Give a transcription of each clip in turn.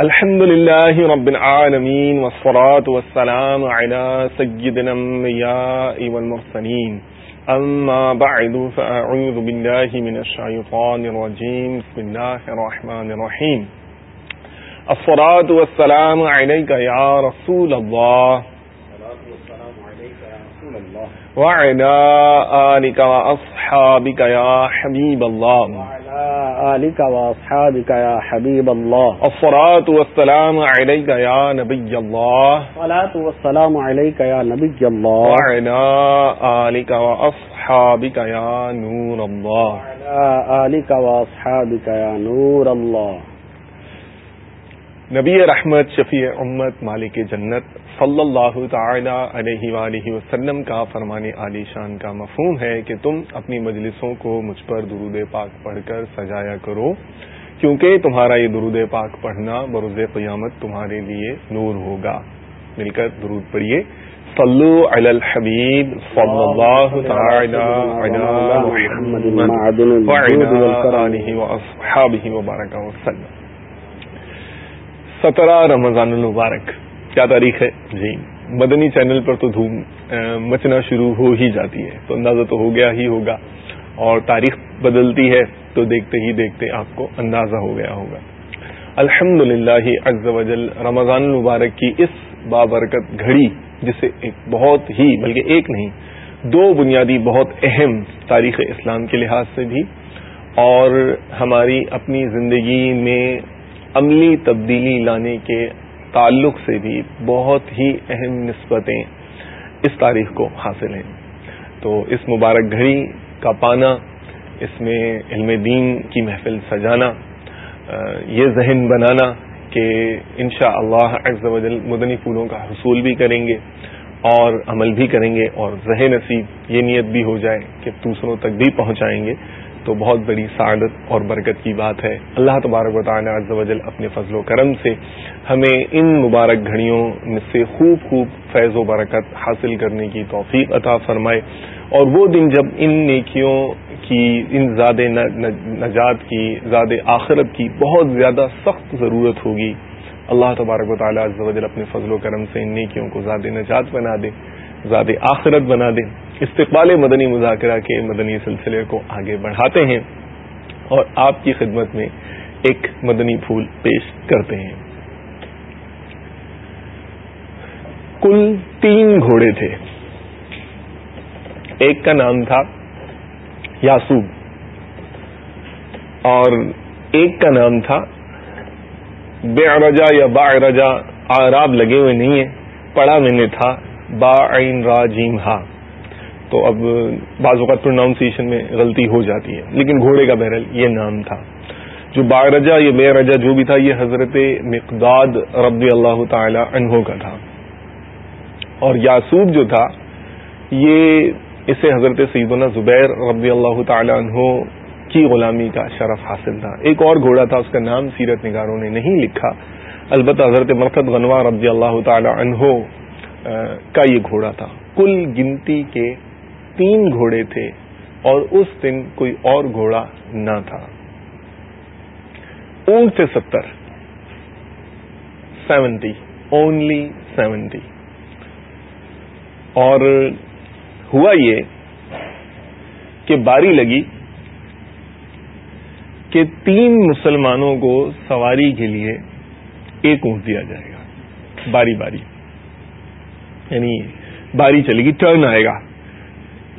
الحمد لله رب العالمين والصلاة والسلام على سيد الأنبياء والمرسلين. أما بعد، فأعوذ بالله من الشيطان الرجيم. بسم الله الرحمن الرحيم. الصلاة والسلام عليك يا رسول الله. وعلى آلك وأصحابك يا حبيب الله. آلك وأصحابك يا حبيب الله الصلاة والسلام عليك يا نبي الله الصلاة والسلام عليك يا نبي الله وعلى آلك وأصحابك يا نور الله وعلى آلك وأصحابك يا نور الله نبی رحمت شفیع امت مالک جنت صلی اللہ تعالی علیہ وآلہ وسلم کا فرمان عالی شان کا مفہوم ہے کہ تم اپنی مجلسوں کو مجھ پر درود پاک پڑھ کر سجایا کرو، کیونکہ تمہارا یہ درود پاک پڑھنا بروز قیامت تمہارے لیے نور ہوگا۔ مل کر درود پڑھیے۔ صلو علی الحبیب صلی اللہ تعالی علی محمد وعلی آلہ وبارک وسلم۔ سترہ رمضان المبارک۔ کیا تاریخ ہے؟ جی۔ مدنی چینل پر تو دھوم مچنا شروع ہو ہی جاتی ہے تو اندازہ تو ہو گیا ہی ہوگا۔ اور تاریخ بدلتی ہے تو دیکھتے ہی دیکھتے آپ کو اندازہ ہو گیا ہوگا۔ الحمد للہ وجل رمضان المبارک کی اس بابرکت گھڑی جسے ایک بہت ہی بلکہ ایک نہیں دو بنیادی بہت اہم تاریخ اسلام کے لحاظ سے بھی اور ہماری اپنی زندگی میں عملی تبدیلی لانے کے تعلق سے بھی بہت ہی اہم نسبتیں اس تاریخ کو حاصل ہیں۔ تو اس مبارک گھڑی کا پانا، اس میں علم دین کی محفل سجانا یہ ذہن بنانا کہ انشاء اللہ وجل مدنی پھولوں کا حصول بھی کریں گے اور عمل بھی کریں گے اور ذہن نصیب یہ نیت بھی ہو جائے کہ دوسروں تک بھی پہنچائیں گے۔ تو بہت بڑی سعادت اور برکت کی بات ہے۔ اللہ تبارک و تعالیٰ عز و جل اپنے فضل و کرم سے ہمیں ان مبارک گھڑیوں سے خوب خوب فیض و برکت حاصل کرنے کی توفیق عطا فرمائے۔ اور وہ دن جب ان نیکیوں کی، ان زاد نجات کی، زاد آخرت کی بہت زیادہ سخت ضرورت ہوگی، اللہ تبارک و تعالیٰ عز و جل اپنے فضل و کرم سے ان نیکیوں کو زاد نجات بنا دے، زاد آخرت بنا دے۔ استقبال مدنی مذاکرہ کے مدنی سلسلے کو آگے بڑھاتے ہیں اور آپ کی خدمت میں ایک مدنی پھول پیش کرتے ہیں۔ کل تین گھوڑے تھے۔ ایک کا نام تھا یاسوب اور ایک کا نام تھا بے رجا یا با رجا آراب لگے ہوئے نہیں ہیں، پڑا میں نے تھا با عین را جیم ہا تو اب بعض اوقات پروناؤنسیشن میں غلطی ہو جاتی ہے۔ لیکن گھوڑے کا بہرحال یہ نام تھا۔ جو با رجا بے رجا جو بھی تھا، یہ حضرت مقداد ربی اللہ تعالی عنہ کا تھا۔ اور یاسوب جو تھا، یہ اسے حضرت سیدنا زبیر ربی اللہ تعالی عنہ کی غلامی کا شرف حاصل تھا۔ ایک اور گھوڑا تھا، اس کا نام سیرت نگاروں نے نہیں لکھا۔ البتہ حضرت مرتد غنوہ رضی اللہ تعالی عنہ کا یہ گھوڑا تھا۔ کل گنتی کے تین گھوڑے تھے اور اس دن کوئی اور گھوڑا نہ تھا۔ اونٹ سے ستر۔ سیونٹی۔ Only seventy. اور ہوا یہ کہ باری لگی کہ تین مسلمانوں کو سواری کے لیے ایک اونٹ دیا جائے گا۔ باری باری۔ یعنی باری چلے گی، ٹرن آئے گا۔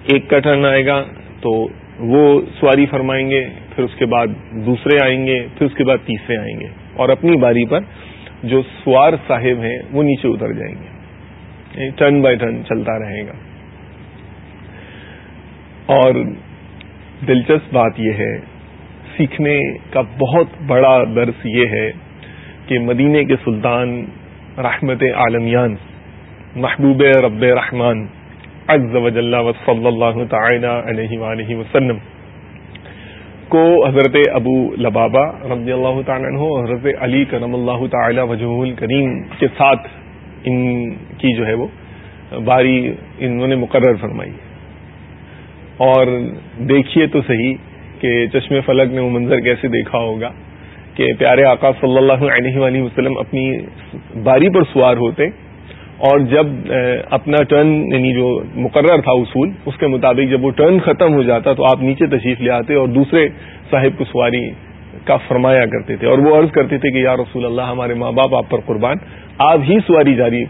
ایک کا ٹرن آئے گا تو وہ سواری فرمائیں گے، پھر اس کے بعد دوسرے آئیں گے، پھر اس کے بعد تیسرے آئیں گے۔ اور اپنی باری پر جو سوار صاحب ہیں، وہ نیچے اتر جائیں گے۔ یعنی ٹرن بائی ٹرن چلتا رہے گا۔ اور دلچسپ بات یہ ہے، سیکھنے کا بہت بڑا درس یہ ہے کہ مدینے کے سلطان رحمت عالمیان، محبوب رب رحمان عز و جل و صلی اللہ تعالی علیہ وآلہ وسلم کو حضرت ابو لبابا رضی اللہ تعالیٰ عنہ حضرت علی کرم اللہ تعالی وجہ الکریم کے ساتھ ان کی جو ہے وہ باری انہوں نے مقرر فرمائی اور دیکھیے تو صحیح کہ چشم فلک نے وہ منظر کیسے دیکھا ہوگا کہ پیارے آقا صلی اللہ علیہ وآلہ وسلم اپنی باری پر سوار ہوتے اور جب اپنا ٹرن یعنی جو مقرر تھا اصول، اس کے مطابق جب وہ ٹرن ختم ہو جاتا تو آپ نیچے تشریف لے آتے اور دوسرے صاحب کو سواری کا فرمایا کرتے تھے اور وہ عرض کرتے تھے کہ یا رسول اللہ، ہمارے ماں باپ، آپ پر قربان، آپ ہی سواری جاری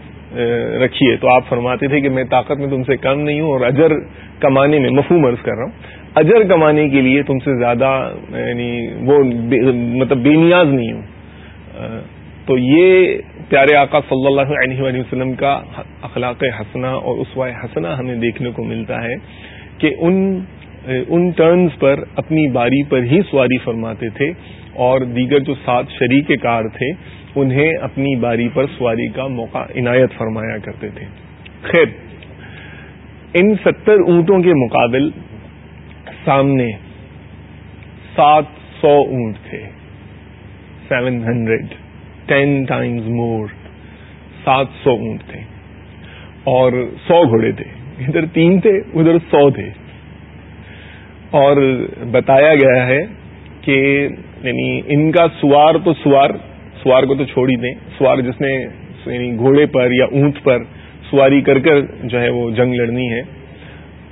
رکھیے۔ تو آپ فرماتے تھے کہ میں طاقت میں تم سے کم نہیں ہوں اور اجر کمانے میں مفہوم عرض کر رہا ہوں۔ اجر کمانے کے لیے تم سے زیادہ یعنی وہ مطلب بے نیاز نہیں ہوں۔ تو یہ پیارے آقا صلی اللہ علیہ وآلہ وسلم کا اخلاق حسنا اور اسوائے حسنا ہمیں دیکھنے کو ملتا ہے کہ ان ان ٹرنز پر اپنی باری پر ہی سواری فرماتے تھے اور دیگر جو سات شریک کار تھے، انہیں اپنی باری پر سواری کا موقع عنایت فرمایا کرتے تھے۔ خیر، ان ستر اونٹوں کے مقابل سامنے سات سو اونٹ تھے۔ Seven hundred. Ten times more سات سو اونٹ تھے اور سو گھوڑے تھے۔ ادھر تین تھے، ادھر سو تھے۔ اور بتایا گیا ہے کہ یعنی ان کا سوار تو سوار سوار کو تو چھوڑ ہی دیں۔ سوار جس نے یعنی گھوڑے پر یا اونٹ پر سواری کر کر جو ہے وہ جنگ لڑنی ہے،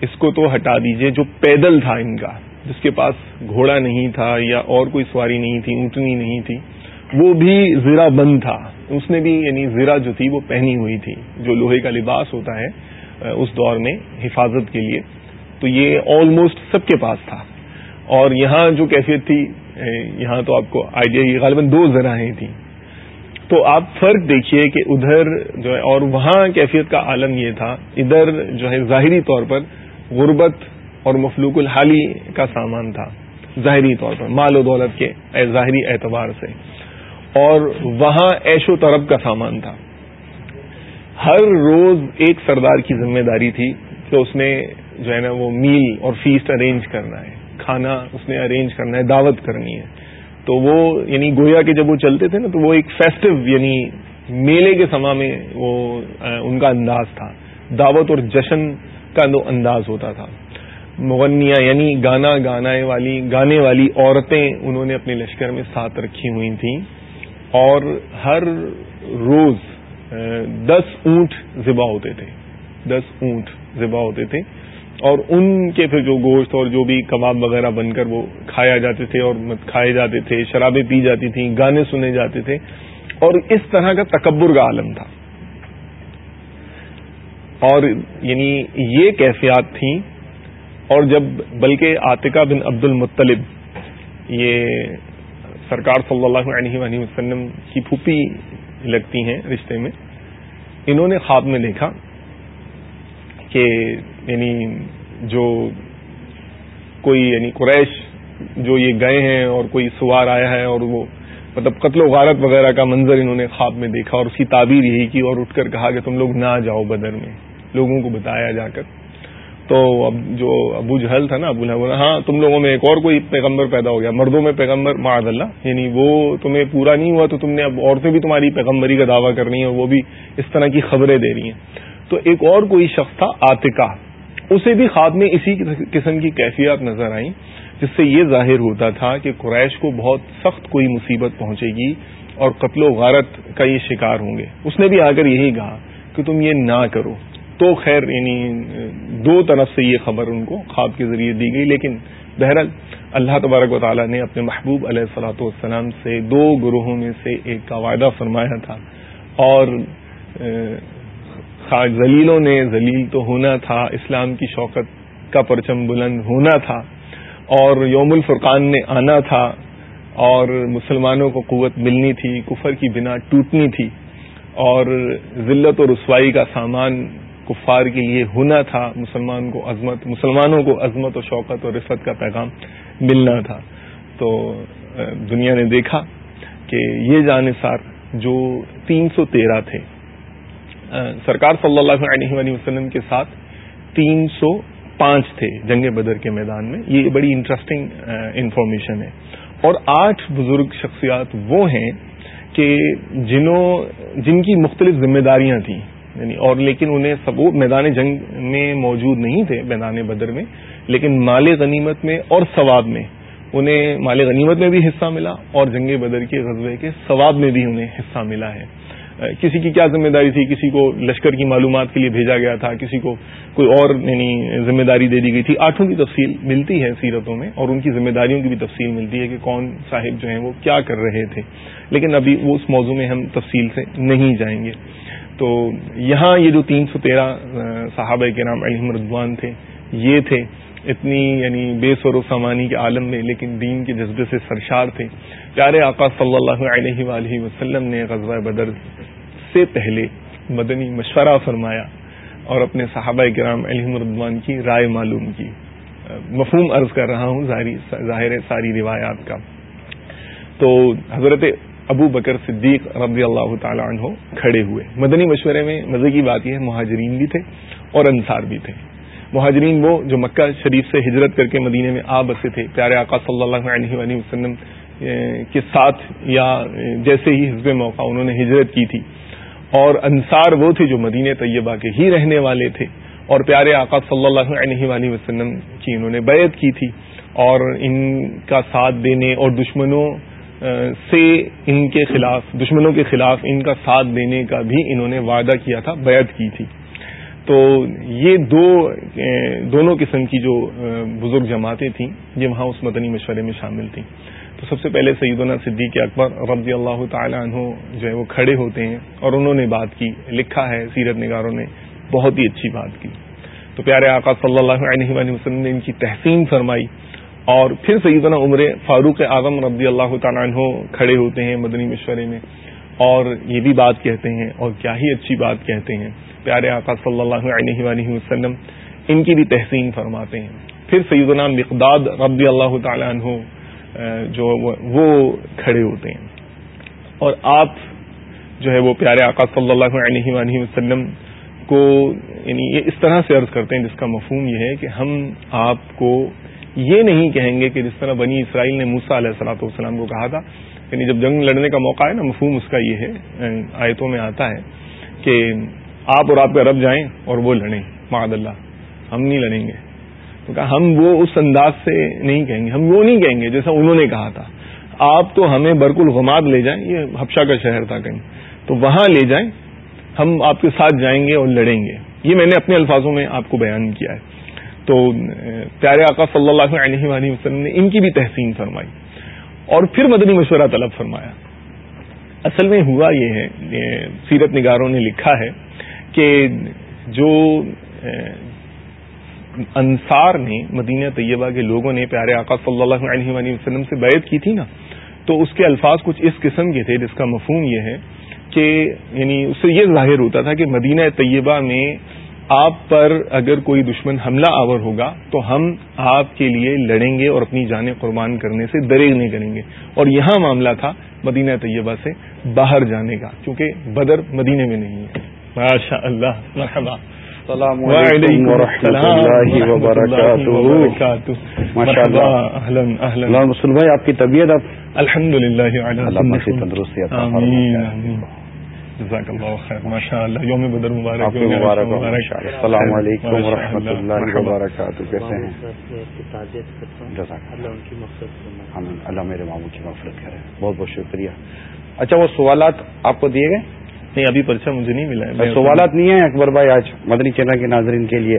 اس کو تو ہٹا دیجیے۔ جو پیدل تھا ان کا، جس کے پاس گھوڑا نہیں تھا یا اور کوئی سواری نہیں تھی، اونٹنی نہیں تھی وہ بھی زیرہ بند تھا۔ اس نے بھی یعنی زیرہ جو تھی وہ پہنی ہوئی تھی، جو لوہے کا لباس ہوتا ہے اس دور میں حفاظت کے لیے۔ تو یہ آلموسٹ سب کے پاس تھا۔ اور یہاں جو کیفیت تھی یہاں تو آپ کو آئیڈیا غالباً دو ذرائع تھیں۔ تو آپ فرق دیکھیے کہ ادھر جو ہے، اور وہاں کیفیت کا عالم یہ تھا، ادھر جو ہے ظاہری طور پر غربت اور مفلوق الحالی کا سامان تھا، ظاہری طور پر، مال و دولت کے ظاہری اعتبار سے۔ اور وہاں ایش و طرب کا سامان تھا۔ ہر روز ایک سردار کی ذمہ داری تھی کہ اس نے جو ہے نا وہ میل اور فیسٹ ارینج کرنا ہے، کھانا اس نے ارینج کرنا ہے، دعوت کرنی ہے۔ تو وہ یعنی گویا کہ جب وہ چلتے تھے نا تو وہ ایک فیسٹو یعنی میلے کے سما میں وہ ان کا انداز تھا۔ دعوت اور جشن کا دو انداز ہوتا تھا۔ مغنیہ یعنی گانا گانے والی گانے والی عورتیں انہوں نے اپنے لشکر میں ساتھ رکھی ہوئی تھیں۔ اور ہر روز دس اونٹ ذبح ہوتے تھے۔ دس اونٹ ذبح ہوتے تھے۔ اور ان کے پھر جو گوشت اور جو بھی کباب وغیرہ بن کر وہ کھایا جاتے تھے اور کھائے جاتے تھے، شرابیں پی جاتی تھیں، گانے سنے جاتے تھے۔ اور اس طرح کا تکبر کا عالم تھا۔ اور یعنی یہ کیفیات تھیں۔ اور جب بلکہ عاطقہ بن عبد المطلب یہ سرکار صلی اللہ علیہ وآلہ وسلم کی پھوپھی لگتی ہیں رشتے میں، انہوں نے خواب میں دیکھا کہ یعنی جو کوئی یعنی قریش جو یہ گئے ہیں اور کوئی سوار آیا ہے اور وہ مطلب قتل و غارت وغیرہ کا منظر انہوں نے خواب میں دیکھا اور اس کی تعبیر یہی کی اور اٹھ کر کہا کہ تم لوگ نہ جاؤ بدر میں، لوگوں کو بتایا جا کر۔ تو اب جو ابو جہل تھا نا، ابو الحب ہاں تم لوگوں میں ایک اور کوئی پیغمبر پیدا ہو گیا، مردوں میں پیغمبر، معاذ اللہ یعنی وہ تمہیں پورا نہیں ہوا تو تم نے اب عورتیں بھی تمہاری پیغمبری کا دعویٰ کرنی ہے وہ بھی اس طرح کی خبریں دے رہی ہیں۔ تو ایک اور کوئی شخص تھا آتکا اسے بھی خواب میں اسی قسم کی کیفیات نظر آئیں، جس سے یہ ظاہر ہوتا تھا کہ قریش کو بہت سخت کوئی مصیبت پہنچے گی اور قتل و غارت کا یہ شکار ہوں گے۔ اس نے بھی آ کر یہی کہا کہ تم یہ نہ کرو۔ تو خیر یعنی دو طرف سے یہ خبر ان کو خواب کے ذریعے دی گئی، لیکن بہرحال اللہ تبارک و تعالیٰ نے اپنے محبوب علیہ السلاۃ والسلام سے دو گروہوں میں سے ایک کا وعدہ فرمایا تھا، اور ذلیلوں نے، ذلیل تو ہونا تھا، اسلام کی شوکت کا پرچم بلند ہونا تھا، اور یوم الفرقان میں آنا تھا، اور مسلمانوں کو قوت ملنی تھی، کفر کی بنا ٹوٹنی تھی، اور ذلت و رسوائی کا سامان کفار کے لیے ہونا تھا، مسلمان کو عظمت، مسلمانوں کو عظمت و شوقت اور رفت کا پیغام ملنا تھا۔ تو دنیا نے دیکھا کہ یہ جانصار جو تین سو تیرہ تھے سرکار صلی اللہ علیہ وآلہ وسلم کے ساتھ تین سو پانچ تھے جنگ بدر کے میدان میں۔ یہ بڑی انٹرسٹنگ انفارمیشن ہے۔ اور آٹھ بزرگ شخصیات وہ ہیں کہ جنہوں جن کی مختلف ذمہ داریاں تھیں۔ یعنی اور لیکن انہیں سب وہ میدان جنگ میں موجود نہیں تھے میدان بدر میں، لیکن مال غنیمت میں اور ثواب میں انہیں مال غنیمت میں بھی حصہ ملا اور جنگ بدر کے غزبے کے ثواب میں بھی انہیں حصہ ملا ہے۔ کسی کی کیا ذمہ داری تھی؟ کسی کو لشکر کی معلومات کے لیے بھیجا گیا تھا؟ کسی کو کوئی اور یعنی ذمہ داری دے دی گئی تھی؟ آٹھوں کی تفصیل ملتی ہے سیرتوں میں اور ان کی ذمہ داریوں کی بھی تفصیل ملتی ہے کہ کون صاحب جو ہیں وہ کیا کر رہے تھے۔ لیکن ابھی وہ اس موضوع میں ہم تفصیل سے نہیں جائیں گے۔ تو یہاں یہ جو تین سو تیرہ صحابہ کے نام علیم رضوان تھے، یہ تھے اتنی یعنی بے سور و سامانی کے عالم میں، لیکن دین کے جذبے سے سرشار تھے۔ پیارے آقا صلی اللہ علیہ وآلہ وسلم نے غزوہ بدر سے پہلے مدنی مشورہ فرمایا اور اپنے صحابہ کرام علیہ مردوان کی رائے معلوم کی۔ مفہوم عرض کر رہا ہوں ظاہر ساری روایات کا۔ تو حضرت ابو بکر صدیق رضی اللہ تعالی عنہ کھڑے ہوئے۔ مدنی مشورے میں مزے کی بات یہ ہے، مہاجرین بھی تھے اور انصار بھی تھے۔ مہاجرین وہ جو مکہ شریف سے ہجرت کر کے مدینے میں آ بسے تھے۔ پیارے آقا صلی اللہ علیہ وآلہ وسلم کے ساتھ یا جیسے ہی حزب موقع انہوں نے ہجرت کی تھی۔ اور انصار وہ تھے جو مدینہ طیبہ کے ہی رہنے والے تھے۔ اور پیارے آقا صلی اللہ علیہ وآلہ وسلم کی انہوں نے بیعت کی تھی۔ اور ان کا ساتھ دینے اور دشمنوں سے ان کے خلاف، دشمنوں کے خلاف ان کا ساتھ دینے کا بھی انہوں نے وعدہ کیا تھا، بیعت کی تھی۔ تو یہ دو دونوں قسم کی جو بزرگ جماعتیں تھیں، یہ وہاں اس مدنی مشورے میں شامل تھیں۔ تو سب سے پہلے سیدنا صدیق اکبر رضی اللہ تعالی عنہ جو ہے وہ کھڑے ہوتے ہیں اور انہوں نے بات کی، لکھا ہے سیرت نگاروں نے، بہت ہی اچھی بات کی۔ تو پیارے آقا صلی اللہ علیہ وسلم نے ان کی تحسین فرمائی۔ اور پھر سیدنا عمر فاروق اعظم رضی اللہ تعالیٰ عنہ کھڑے ہوتے ہیں مدنی مشورے میں اور یہ بھی بات کہتے ہیں اور کیا ہی اچھی بات کہتے ہیں۔ پیارے آقا صلی اللہ علیہ وآلہ وسلم ان کی بھی تحسین فرماتے ہیں۔ پھر سیدنا مقداد رضی اللہ تعالیٰ عنہ جو وہ کھڑے ہوتے ہیں۔ اور آپ جو ہے وہ پیارے آقا صلی اللہ علیہ وآلہ وسلم کو یعنی یہ اس طرح سے عرض کرتے ہیں جس کا مفہوم یہ ہے کہ ہم آپ کو یہ نہیں کہیں گے کہ جس طرح بنی اسرائیل نے موسا علیہ السلاۃ والسلام کو کہا تھا یعنی جب جنگ لڑنے کا موقع ہے نا، مفہوم اس کا یہ ہے آیتوں میں آتا ہے کہ آپ اور آپ کا رب جائیں اور وہ لڑیں معد اللہ، ہم نہیں لڑیں گے۔ تو کہا، ہم وہ اس انداز سے نہیں کہیں گے، ہم وہ نہیں کہیں گے جیسا انہوں نے کہا تھا۔ آپ تو ہمیں برک الغماد لے جائیں، یہ حفشہ کا شہر تھا کہیں۔ تو وہاں لے جائیں، ہم آپ کے ساتھ جائیں گے اور لڑیں گے۔ یہ میں نے اپنے الفاظوں میں آپ کو بیان کیا ہے۔ تو پیارے آقا صلی اللہ علیہ وآلہ وسلم نے ان کی بھی تحسین فرمائی اور پھر مدنی مشورہ طلب فرمایا۔ اصل میں ہوا یہ ہے سیرت نگاروں نے لکھا ہے کہ جو انصار نے مدینہ طیبہ کے لوگوں نے پیارے آقا صلی اللہ علیہ وآلہ وسلم سے بیعت کی تھی نا، تو اس کے الفاظ کچھ اس قسم کے تھے جس کا مفہوم یہ ہے کہ یعنی اس سے یہ ظاہر ہوتا تھا کہ مدینہ طیبہ میں آپ پر اگر کوئی دشمن حملہ آور ہوگا تو ہم آپ کے لیے لڑیں گے اور اپنی جانیں قربان کرنے سے دریغ نہیں کریں گے۔ اور یہاں معاملہ تھا مدینہ طیبہ سے باہر جانے کا کیونکہ بدر مدینے میں نہیں ہے۔ ماشاء اللہ مرحبا۔ السلام علیکم ورحمۃ اللہ وبرکاتہ۔ مسلم بھائی آپ کی طبیعت اب الحمد للہ تندرستی جزاک اللہ خیر. ماشاء اللہ یوم بدر مبارک السلام علیکم و رحمۃ اللہ وبرکاتہ. کیسے ہیں؟ اللہ. میرے ماموں کی مفرت کرے. بہت بہت شکریہ. اچھا وہ سوالات آپ کو دیے گئے؟ نہیں ابھی پرچہ مجھے نہیں ملا ہے. سوالات نہیں ہیں اکبر بھائی آج مدنی چینل کے ناظرین کے لیے.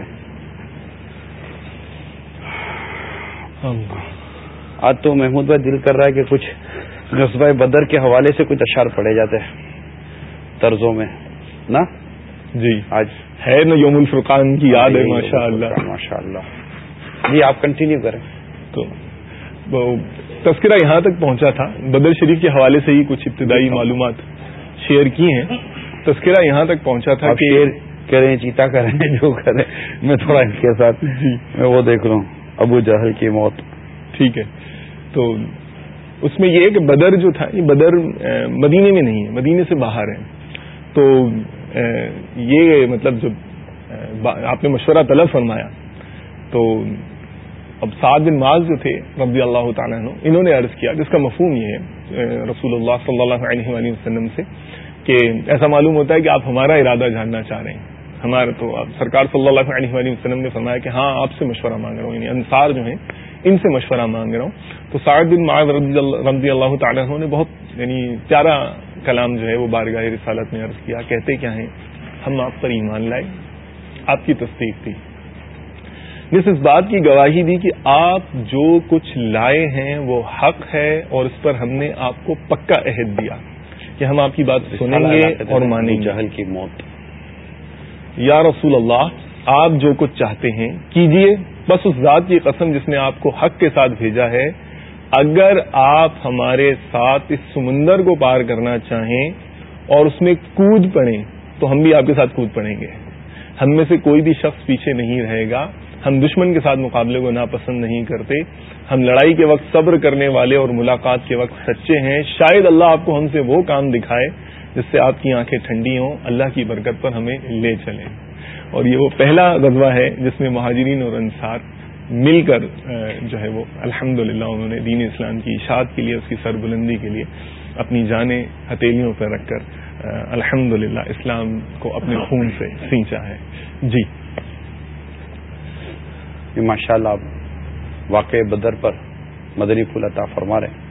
آج تو محمود بھائی دل کر رہا ہے کہ کچھ غصبہ بدر کے حوالے سے کچھ اشار پڑے جاتے ہیں. طرزوں میں نا؟ جی۔ آج ہے نا یوم الفرقان کی یاد ہے ماشاء اللہ ماشاء اللہ جی آپ کنٹینیو کریں۔ تو تذکرہ یہاں تک پہنچا تھا۔ بدر شریف کے حوالے سے ہی کچھ ابتدائی معلومات شیئر کی ہیں۔ تذکرہ یہاں تک پہنچا تھا کہ کریں چیتا کریں جو کریں۔ میں تھوڑا ان کے ساتھ جی۔ میں وہ دیکھ لوں ابو جہل کی موت۔ ٹھیک ہے۔ تو اس میں یہ کہ بدر جو تھا یہ بدر مدینے میں نہیں ہے مدینے سے باہر ہے۔ تو یہ مطلب جب آپ نے مشورہ طلب فرمایا، تو اب سعد بن معاذ جو تھے، رضی اللہ تعالیٰ عنہ، انہوں نے عرض کیا، جس کا مفہوم یہ ہے رسول اللہ صلی اللہ علیہ وآلہ وسلم سے، کہ ایسا معلوم ہوتا ہے کہ آپ ہمارا ارادہ جاننا چاہ رہے ہیں۔ ہمارا تو اب سرکار صلی اللہ علیہ وآلہ وسلم نے فرمایا کہ ہاں آپ سے مشورہ مانگ رہا ہوں یعنی انصار جو ہیں، ان سے مشورہ مانگ رہا ہوں۔ تو سعد بن معاذ رضی اللہ تعالیٰ نے بہت یعنی پیارا کلام جو ہے وہ بارگاہ رسالت میں عرض کیا کہتے کیا ہیں؟ ہم آپ پر ایمان لائے آپ کی تصدیق تھی۔ جس اس بات کی گواہی دی کہ آپ جو کچھ لائے ہیں وہ حق ہے اور اس پر ہم نے آپ کو پکا عہد دیا کہ ہم آپ کی بات سنیں گے اور مانیں جہل کی موت۔ یا رسول اللہ آپ جو کچھ چاہتے ہیں کیجیے بس اس ذات کی قسم جس نے آپ کو حق کے ساتھ بھیجا ہے۔ اگر آپ ہمارے ساتھ اس سمندر کو پار کرنا چاہیں اور اس میں کود پڑیں تو ہم بھی آپ کے ساتھ کود پڑیں گے۔ ہم میں سے کوئی بھی شخص پیچھے نہیں رہے گا۔ ہم دشمن کے ساتھ مقابلے کو ناپسند نہیں کرتے۔ ہم لڑائی کے وقت صبر کرنے والے اور ملاقات کے وقت سچے ہیں۔ شاید اللہ آپ کو ہم سے وہ کام دکھائے جس سے آپ کی آنکھیں ٹھنڈی ہوں۔ اللہ کی برکت پر ہمیں لے چلیں۔ اور یہ وہ پہلا غزوہ ہے جس میں مہاجرین اور انصار مل کر جو ہے وہ الحمد انہوں نے دین اسلام کی اشاعت کے لیے اس کی سربلندی کے لیے اپنی جانیں ہتھیلیوں پر رکھ کر الحمد اسلام کو اپنے خون سے سینچا ہے۔ جی۔ ماشاء اللہ واقع بدر پر مدری پھول عطا فرما رہے ہیں۔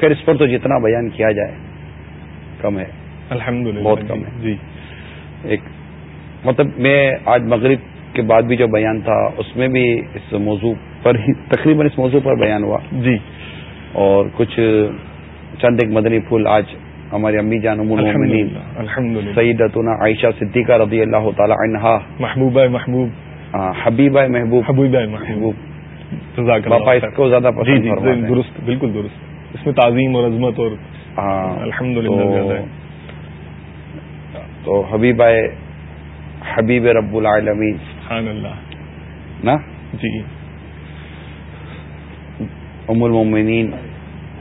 خیر اس پر تو جتنا بیان کیا جائے کم ہے۔ الحمد بہت کم ہے۔ جی ایک مطلب میں آج مغرب کے بعد بھی جو بیان تھا اس میں بھی اس موضوع پر ہی تقریباً اس موضوع پر بیان ہوا۔ جی۔ اور کچھ چند ایک مدنی پھول آج ہماری امی جان الحمد سعیدتنا عائشہ صدیقہ رضی اللہ تعالی عنہا محبوب محبوب۔ حبیب محبوب۔ حبیب محبوب۔ باپا اس کو زیادہ جی جی درست بالکل درست۔ اس میں تعظیم اور عظمت اور الحمد للہ تو حبیب حبیب رب العالمین۔ سبحان اللہ۔ نا؟ جی۔ ام المومنین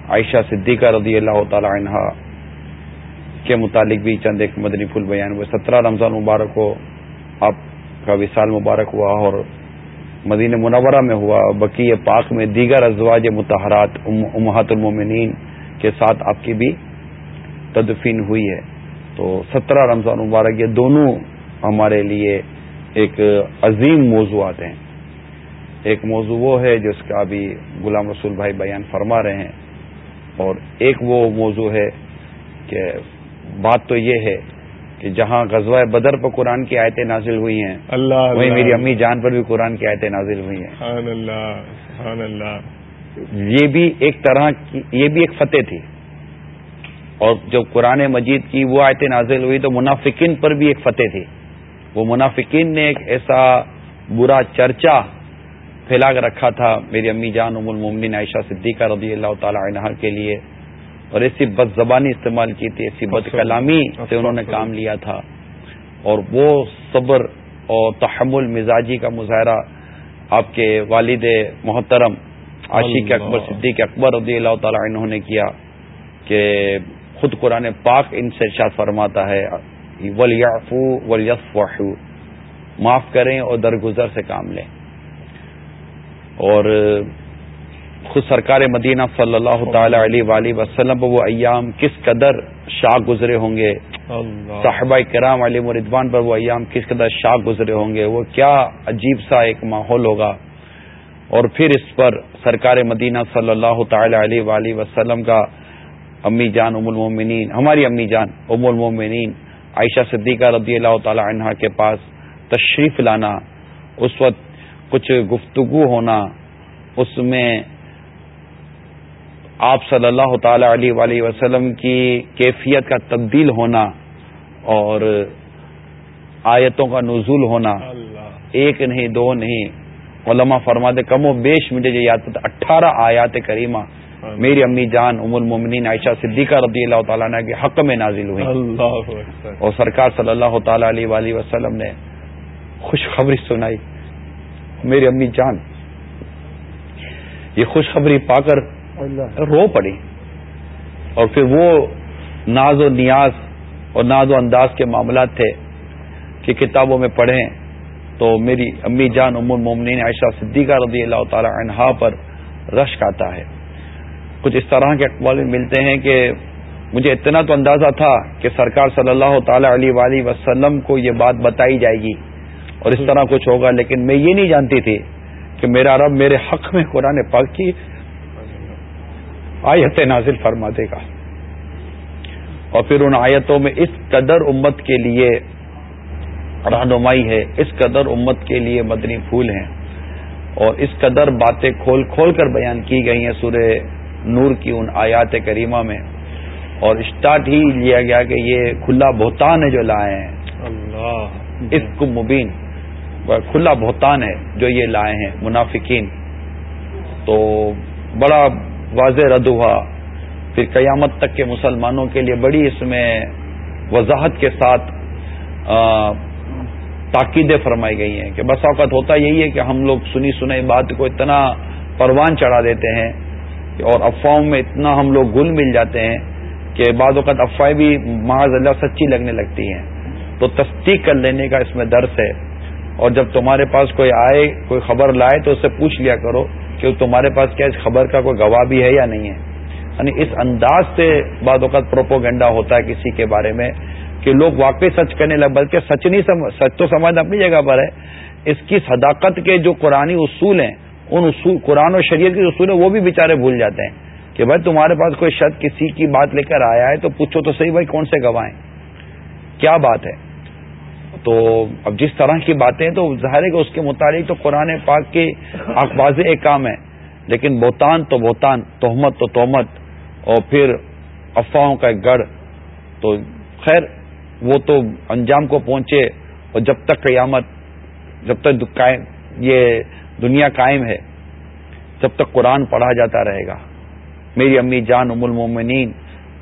عائشہ صدیقہ رضی اللہ تعالی عنہا کے متعلق بھی چند ایک مدنی پھول بیان ہوئے۔ سترہ رمضان مبارک ہو آپ کا وصال مبارک ہوا اور مدینہ منورہ میں ہوا۔ بقی پاک میں دیگر ازواج متحرات امہات المومنین کے ساتھ آپ کی بھی تدفین ہوئی ہے۔ تو سترہ رمضان مبارک یہ دونوں ہمارے لیے ایک عظیم موضوعات ہیں۔ ایک موضوع وہ ہے جس کا ابھی غلام رسول بھائی بیان فرما رہے ہیں۔ اور ایک وہ موضوع ہے کہ بات تو یہ ہے کہ جہاں غزوہ بدر پر قرآن کی آیتیں نازل ہوئی ہیں اللہ وہیں میری امی جان پر بھی قرآن کی آیتیں نازل ہوئی ہیں۔ سبحان اللہ سبحان اللہ۔ یہ بھی ایک طرح کی یہ بھی ایک فتح تھی۔ اور جو قرآن مجید کی وہ آیتیں نازل ہوئی تو منافقین پر بھی ایک فتح تھی۔ وہ منافقین نے ایک ایسا برا چرچا پھیلا کر رکھا تھا میری امی جان ام المومنین عائشہ صدیقہ رضی اللہ تعالی عنہ کے لیے اور ایسی بد زبانی استعمال کی تھی ایسی بد کلامی سے انہوں نے کام لیا تھا۔ اور وہ صبر اور تحمل مزاجی کا مظاہرہ آپ کے والد محترم عاشق اکبر صدیق اکبر رضی اللہ تعالی عنہ نے کیا کہ خود قرآن پاک ان سے ارشاد فرماتا ہے۔ ولیفو ولیف معاف کریں اور درگزر سے کام لیں۔ اور خود سرکار مدینہ صلی اللہ تعالی علیہ وآلہ وسلم وہ ایام کس قدر شاہ گزرے ہوں گے۔ صاحبہ کرام علی مردوان پر وہ ایام کس قدر شاہ گزرے ہوں گے۔ وہ کیا عجیب سا ایک ماحول ہوگا۔ اور پھر اس پر سرکار مدینہ صلی اللہ تعالی علیہ وآلہ وسلم کا امی جان ام المومنین ہماری امی جان ام المومنین عائشہ صدیقہ رضی اللہ تعالی عنہ کے پاس تشریف لانا اس وقت کچھ گفتگو ہونا اس میں آپ صلی اللہ تعالی علیہ وآلہ وسلم کی کیفیت کا تبدیل ہونا اور آیتوں کا نزول ہونا ایک نہیں دو نہیں۔ علماء فرماتے کم و بیش مجھے یہ یاد پتا اٹھارہ آیات کریمہ۔ میری امی جان ام المومنین عائشہ صدیقہ رضی اللہ تعالیٰ عنہ کے حق میں نازل ہوئی اور سرکار صلی اللہ تعالی علیہ وآلہ وسلم نے خوشخبری سنائی۔ میری امی جان یہ خوشخبری پا کر رو پڑی۔ اور پھر وہ ناز و نیاز اور ناز و انداز کے معاملات تھے کہ کتابوں میں پڑھیں۔ تو میری امی جان ام المومنین عائشہ صدیقہ رضی اللہ تعالی عنہا پر رشک آتا ہے۔ کچھ اس طرح کے اقوال ملتے ہیں کہ مجھے اتنا تو اندازہ تھا کہ سرکار صلی اللہ تعالی علیہ وآلہ وسلم کو یہ بات بتائی جائے گی اور اس طرح کچھ ہوگا لیکن میں یہ نہیں جانتی تھی کہ میرا رب میرے حق میں قرآن پاک کی آیت نازل فرما دے گا۔ اور پھر ان آیتوں میں اس قدر امت کے لیے رہنمائی ہے اس قدر امت کے لیے مدنی پھول ہیں اور اس قدر باتیں کھول کھول کر بیان کی گئی ہیں سورہ نور کی ان آیات کریمہ میں اور اسٹارٹ ہی لیا گیا کہ یہ کھلا بہتان ہے جو لائے ہیں۔ اللہ۔ اس کو مبین کھلا بہتان ہے جو یہ لائے ہیں منافقین۔ تو بڑا واضح رد ہوا۔ پھر قیامت تک کے مسلمانوں کے لیے بڑی اس میں وضاحت کے ساتھ تاکیدیں فرمائی گئی ہیں کہ بس اوقات ہوتا یہی ہے کہ ہم لوگ سنی سنی بات کو اتنا پروان چڑھا دیتے ہیں۔ اور افواہوں میں اتنا ہم لوگ گل مل جاتے ہیں کہ بعض اوقات افواہیں بھی معاذ اللہ سچی لگنے لگتی ہیں۔ تو تصدیق کر لینے کا اس میں درس ہے۔ اور جب تمہارے پاس کوئی آئے، کوئی خبر لائے تو اسے پوچھ لیا کرو کہ تمہارے پاس کیا اس خبر کا کوئی گواہ بھی ہے یا نہیں ہے۔ یعنی اس انداز سے بعض اوقات پروپوگنڈا ہوتا ہے کسی کے بارے میں کہ لوگ واقعی سچ کرنے لگ، بلکہ سچ نہیں سچ تو سمجھ اپنی جگہ پر ہے۔ اس کی صداقت کے جو قرآن اصول ہیں ان اصول قرآن و شریعت کے اصول ہیں، وہ بھی بےچارے بھول جاتے ہیں کہ بھائی تمہارے پاس کوئی شد کسی کی بات لے کر آیا ہے تو پوچھو تو صحیح بھائی کون سے گواہیں کیا بات ہے؟ تو اب جس طرح کی باتیں تو ظاہر ہے کہ اس کے متعلق تو قرآن پاک کے اخباز ایک کام ہے، لیکن بہتان تو بہتان، تہمت تو تہمت، اور پھر افواہوں کا ایک گڑھ، تو خیر، وہ تو انجام کو پہنچے، اور جب تک قیامت، جب تک یہ دنیا قائم ہے جب تک قرآن پڑھا جاتا رہے گا۔ میری امی جان ام المومنین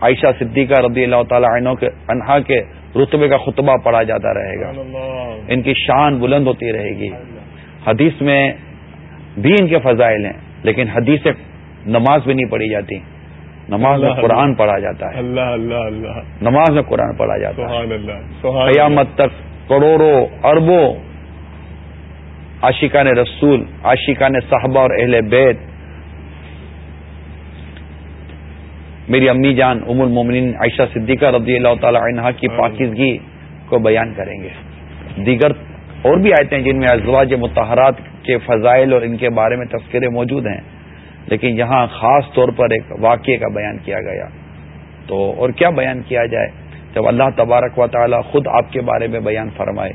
عائشہ صدیقہ رضی اللہ تعالی عنہ کے انہا کے رتبے کا خطبہ پڑھا جاتا رہے گا۔ ان کی شان بلند ہوتی رہے گی۔ حدیث میں بھی ان کے فضائل ہیں لیکن حدیث نماز بھی نہیں پڑھی جاتی۔ نماز میں قرآن پڑھا جاتا ہے۔ اللہ اللہ اللہ۔ نماز میں قرآن پڑھا جاتا ہے۔ قیامت تک کروڑوں اربوں عاشقان رسول عاشقان صحابہ اور اہل بیت میری امی جان ام المومنین عائشہ صدیقہ رضی اللہ تعالی عنہ کی پاکیزگی کو بیان کریں گے۔ دیگر اور بھی آئے ہیں جن میں ازواج متحرات کے فضائل اور ان کے بارے میں تذکرے موجود ہیں لیکن یہاں خاص طور پر ایک واقعے کا بیان کیا گیا۔ تو اور کیا بیان کیا جائے؟ جب اللہ تبارک و تعالی خود آپ کے بارے میں بیان فرمائے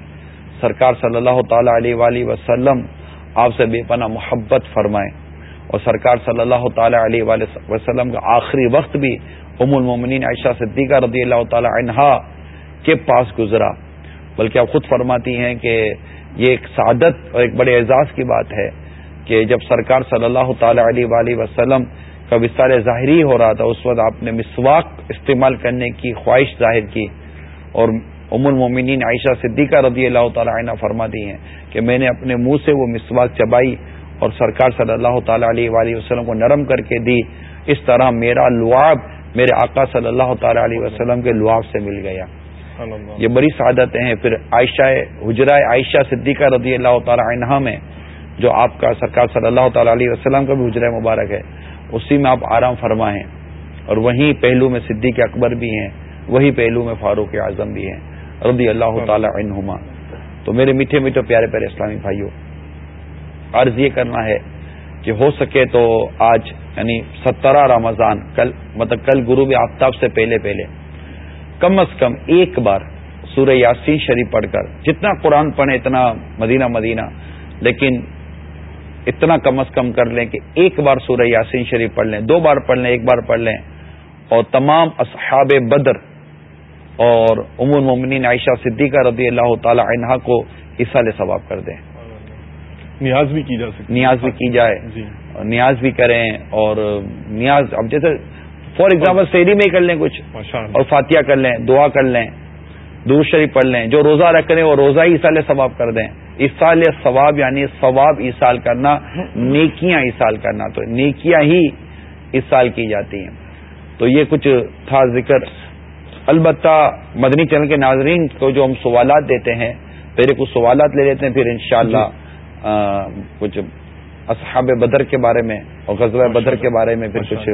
سرکار صلی اللہ تعالی علیہ وآلہ وسلم آپ سے بے پناہ محبت فرمائے اور سرکار صلی اللہ تعالی علیہ وآلہ وسلم کا آخری وقت بھی ام المومنین عائشہ صدیقہ رضی اللہ تعالی عنہا کے پاس گزرا۔ بلکہ آپ خود فرماتی ہیں کہ یہ ایک سعادت اور ایک بڑے اعزاز کی بات ہے کہ جب سرکار صلی اللہ تعالی علیہ وآلہ وسلم کا وسطار ظاہری ہو رہا تھا، اس وقت آپ نے مسواک استعمال کرنے کی خواہش ظاہر کی اور ام المومنین عائشہ صدیقہ رضی اللہ تعالی عنہ فرما دی ہیں کہ میں نے اپنے منہ سے وہ مسواک چبائی اور سرکار صلی اللہ تعالی علیہ وآلہ وسلم کو نرم کر کے دی۔ اس طرح میرا لعاب میرے آقا صلی اللہ تعالی علیہ وسلم کے لعاب سے مل گیا۔ یہ بڑی سعادتیں ہیں۔ پھر عائشہ حجرہ عائشہ صدیقہ رضی اللہ تعالی عنہ میں جو آپ کا سرکار صلی اللہ تعالی علیہ وسلم کا بھی حجرہ مبارک ہے اسی میں آپ آرام فرما ہیں اور وہیں پہلو میں صدیق اکبر بھی ہیں وہی پہلو میں فاروق اعظم بھی ہیں۔ رضی اللہ تعالی عنہما۔ تو میرے میٹھے میٹھے پیارے پیارے اسلامی بھائیوں عرض یہ کرنا ہے کہ ہو سکے تو آج یعنی سترہ رمضان، کل مطلب کل غروب آفتاب سے پہلے پہلے، کم از کم ایک بار سورہ یاسین شریف پڑھ کر، جتنا قرآن پڑھیں اتنا مدینہ مدینہ، لیکن اتنا کم از کم کر لیں کہ ایک بار سورہ یاسین شریف پڑھ لیں، دو بار پڑھ لیں، ایک بار پڑھ لیں، اور تمام اصحاب بدر اور ام المومنین عائشہ صدیقہ رضی اللہ تعالی عنہا کو اصال ثواب کر دیں۔ نیاز بھی کی جا سکتی نیاز بھی کی جائے۔ جی۔ نیاز بھی کریں اور نیاز اب جیسے فار ایگزامپل شہری میں ہی کر لیں کچھ اور فاتحہ کر لیں دعا کر لیں دور شریف پڑھ لیں جو روزہ رکھ ہیں وہ روزہ ہی اصال ثواب کر دیں۔ اصال ثواب یعنی ثواب اصال کرنا نیکیاں اصال کرنا۔ تو نیکیاں ہی اصال کی جاتی ہیں۔ تو یہ کچھ تھا ذکر۔ البتہ مدنی چینل کے ناظرین کو جو ہم سوالات دیتے ہیں پہلے کچھ سوالات لے لیتے ہیں پھر انشاءاللہ کچھ اصحاب بدر کے بارے میں اور غزوہ بدر کے بارے میں پھر کچھ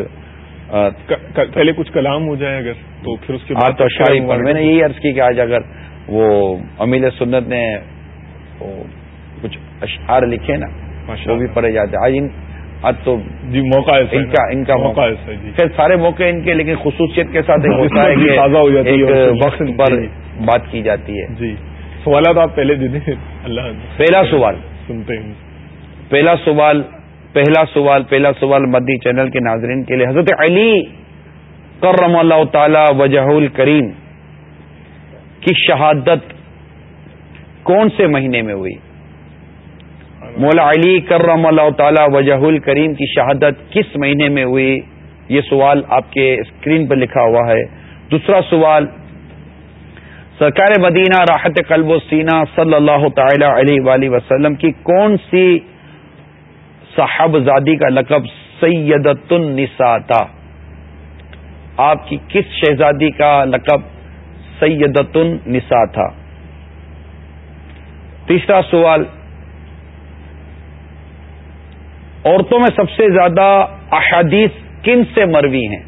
پہلے کچھ کلام ہو جائے اگر تو پھر اس کے بعد تو میں نے یہی عرض کی کہ آج اگر وہ امیل سنت نے کچھ اشعار لکھے نا وہ بھی پڑھے جاتے۔ ہیں آج تو جی موقع ان کا ان کا موقع جی۔ خیر سارے موقع ان کے لیکن خصوصیت کے ساتھ ایک ہوتا ہے کہ تازہ ہو جاتی ہے ایک وقت پر بات کی جاتی ہے۔ جی سوالات آپ پہلے دے دیں۔ اللہ پہلا سوال۔ سنتے ہیں۔ پہلا سوال پہلا سوال پہلا سوال مدی چینل کے ناظرین کے لیے۔ حضرت علی کرم اللہ تعالی وجہ الکریم کی شہادت کون سے مہینے میں ہوئی؟ مولا علی کرم اللہ تعالی وجہ الکریم کی شہادت کس مہینے میں ہوئی؟ یہ سوال آپ کے اسکرین پر لکھا ہوا ہے۔ دوسرا سوال، سرکار مدینہ راحت قلب و سینہ صلی اللہ تعالی علیہ وآلہ وسلم کی کون سی صاحبزادی کا لقب سیدت النساء تھا؟ آپ کی کس شہزادی کا لقب سیدت النساء تھا؟ تیسرا سوال عورتوں میں سب سے زیادہ احادیث کن سے مروی ہیں؟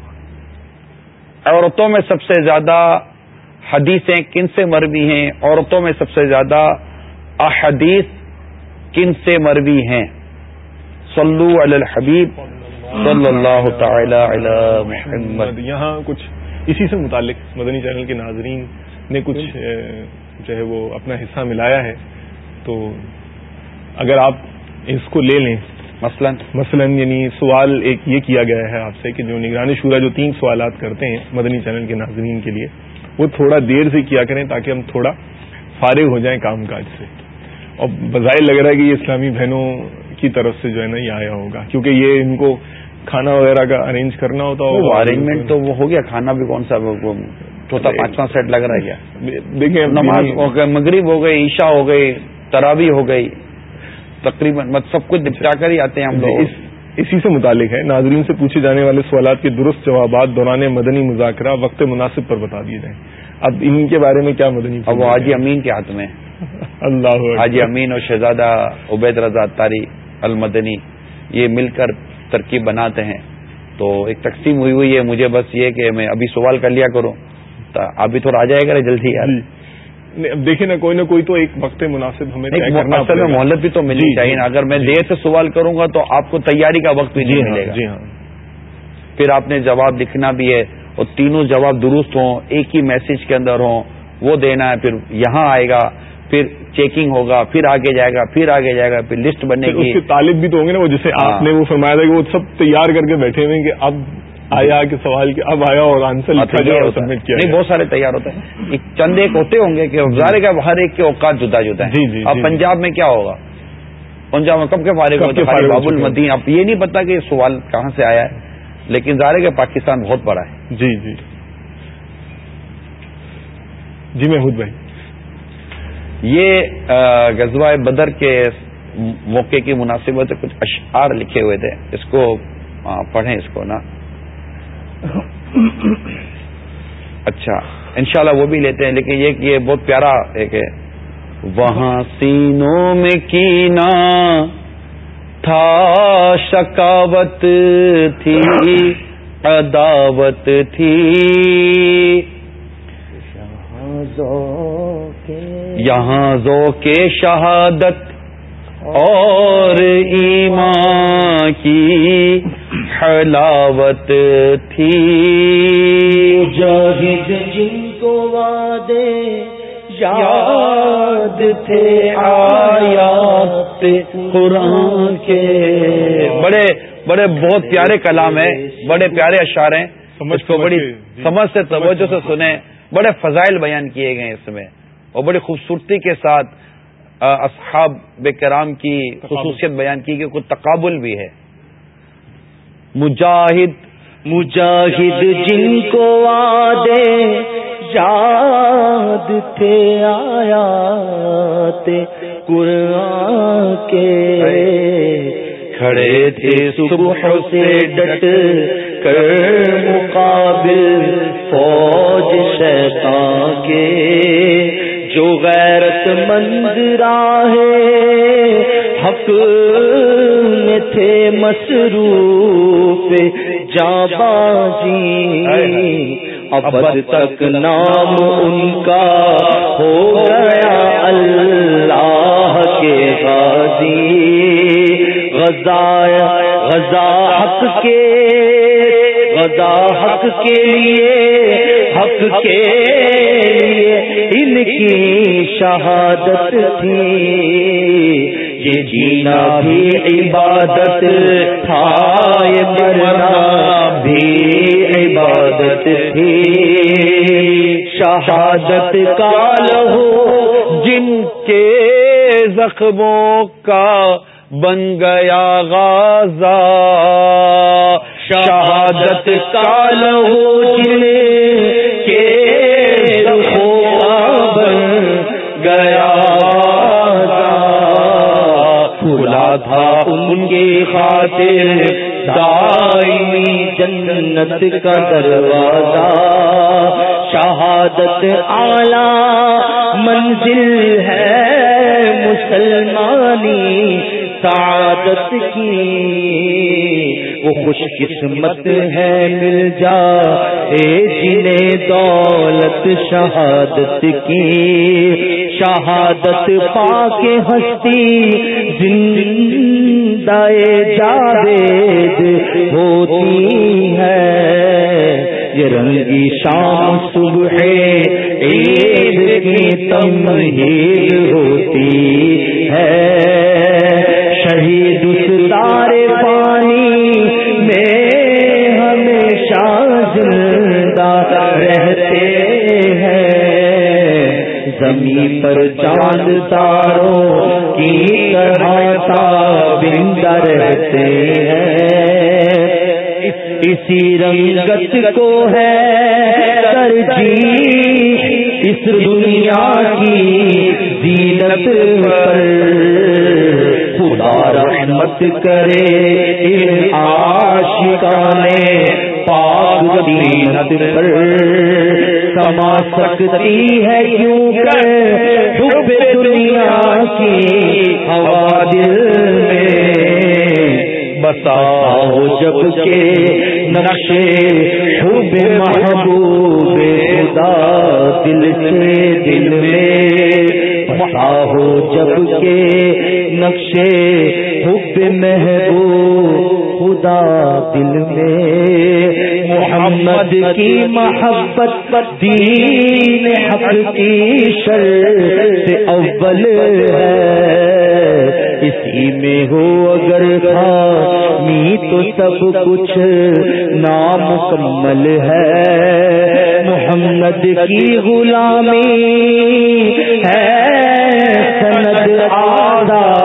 عورتوں میں سب سے زیادہ حدیثیں کن سے مروی ہیں؟ عورتوں میں سب سے زیادہ احادیث کن سے مروی ہیں؟ صلو علی الحبیب صلی اللہ تعالی علی محمد. یہاں کچھ اسی سے متعلق مدنی چینل کے ناظرین نے کچھ جو ہے وہ اپنا حصہ ملایا ہے تو اگر آپ اس کو لے لیں مثلا؟ مثلا یعنی سوال ایک یہ کیا گیا ہے آپ سے کہ جو نگرانی شورا جو تین سوالات کرتے ہیں مدنی چینل کے ناظرین کے لیے وہ تھوڑا دیر سے کیا کریں تاکہ ہم تھوڑا فارغ ہو جائیں کام کاج سے۔ اور بظاہر لگ رہا ہے کہ یہ اسلامی بہنوں کی طرف سے جو ہے نا یہ آیا ہوگا کیونکہ یہ ان کو کھانا وغیرہ کا ارینج کرنا ہوتا ہوگا۔ ارینجمنٹ تو وہ ہو گیا کھانا بھی کون سا چوتھا پانچواں سیٹ لگ رہا ہے کیا؟ دیکھیں نماز ہو گئے مغرب ہو گئی عشاء ہو گئی ترابی ہو گئی۔ تقریباً سب کچھ نپٹا کر ہی آتے ہیں ہم لوگ۔ اسی سے متعلق ہے ناظرین سے پوچھے جانے والے سوالات کے درست جوابات دوران مدنی مذاکرہ وقت مناسب پر بتا دیے جائیں۔ اب ان کے بارے میں کیا مدنی اب وہ حاجی امین کے ہاتھ میں۔ اللہ حاجی امین اور شہزادہ عبید رضا تاری المدنی یہ مل کر ترکیب بناتے ہیں۔ تو ایک تقسیم ہوئی ہوئی ہے مجھے بس یہ کہ میں ابھی سوال کر لیا کروں۔ ابھی تھوڑا آ جائے گا جلدی یار۔ جی۔ دیکھیں نا کوئی نہ کوئی تو ایک وقت مناسب ہمیں اصل میں مہلت بھی تو ملنی جی، چاہیے نا۔ جی۔ اگر میں دیر سے سوال کروں گا تو آپ کو تیاری کا وقت بھی نہیں ملے گا۔ جی ہاں۔ پھر آپ نے جواب لکھنا بھی ہے اور تینوں جواب درست ہوں ایک ہی میسج کے اندر ہوں وہ دینا ہے پھر یہاں آئے گا پھر چیکنگ ہوگا پھر آگے جائے گا پھر آگے جائے گا پھر لسٹ بننے کی طالب بھی تو ہوں گے نا وہ جسے آپ ہاں۔ نے وہ فرمایا تھا کہ وہ سب تیار کر کے بیٹھے ہوئے کہ اب آیا کہ سوال اب آیا اور آنسر لکھا جائے اور سبمٹ کیا نہیں بہت سارے تیار ہوتے ہیں۔ چند ایک ہوتے ہوں گے کہ ظاہر کا ہر ایک کے اوقات جدا جدا ہے جی جی اب پنجاب میں کیا ہوگا؟ پنجاب میں کب کے فارغ ہوتے باب المدین اب یہ نہیں پتا کہ یہ سوال کہاں سے آیا ہے لیکن ظاہر کہ پاکستان بہت بڑا ہے۔ جی جی۔ جی محمود بھائی۔ یہ غزوہ بدر کے موقع کی مناسبت کچھ اشعار لکھے ہوئے تھے۔ اس کو پڑھیں اس کو نا۔ اچھا انشاءاللہ وہ بھی لیتے ہیں لیکن یہ یہ بہت پیارا ایک ہے۔ وہاں سینوں میں کینا تھا شکاوت تھی عداوت تھی۔ یہاں زو کے شہادت اور ایمان کی حلاوت تھی۔ جاہد جن کو وعدے یاد تھے آیات قرآن کے۔ بڑے بڑے بہت پیارے کلام ہیں بڑے پیارے اشعار ہیں۔ سمجھ کو بڑی جی۔ سمجھ سے توجہ سے سنیں۔ بڑے فضائل بیان کیے گئے اس میں۔ اور بڑی خوبصورتی کے ساتھ اصحاب بے کرام کی خصوصیت بیان کی کہ کوئی تقابل بھی ہے۔ مجاہد مجاہد جن کو آدے یاد تھے آیا قرآن کے۔ کھڑے تھے صبح سے ڈٹ کر مقابل فوج شیطان کے۔ جو غیرت مند راہ حق میں تھے مصروف جا بازی ابد تک نام ان کا ہو گیا اللہ کے غازی۔ غزا غزا حق کے غزا حق کے لیے حق کے لیے۔ ان کی شہادت تھی۔ یہ جینا بھی عبادت تھا مرنا بھی عبادت تھی۔ شہادت کا لہو جن کے زخموں کا بن گیا غازہ۔ شہادت کال ہو کے تھا ان کے خاطر دائمی جنت کا دروازہ۔ شہادت آلہ منزل ہے مسلمانی سعادت کی۔ وہ خوش قسمت ہے، مل جا اے جنہیں دولت، شہادت کی۔ شہادت پا کے ہستی زندہ جاوید ہوتی ہے۔ یہ رنگی شام صبح عید کی تمہید ہوتی ہے۔ زمین پر چاند تاروں کی طرح بندہ رہتے ہیں۔ اسی رنگت کو ہے ترجیح اس دنیا کی زینت پر۔ خدا رحمت کرے ان عاشقان پاک دینت پر۔ سما سکتی ہے کیوں کر حب دنیا کی ہوا دل میں بتا ہو جب کے نقشے حب محبوب خدا دل سے دل میں ہو جب کے نقشے حب محبوب خدا دل میں محمد کی محبت دین حق کی شر سے اول ہے۔ اسی میں ہو اگر خامی تو سب کچھ نامکمل ہے۔ محمد کی غلامی ہے، سند آزاد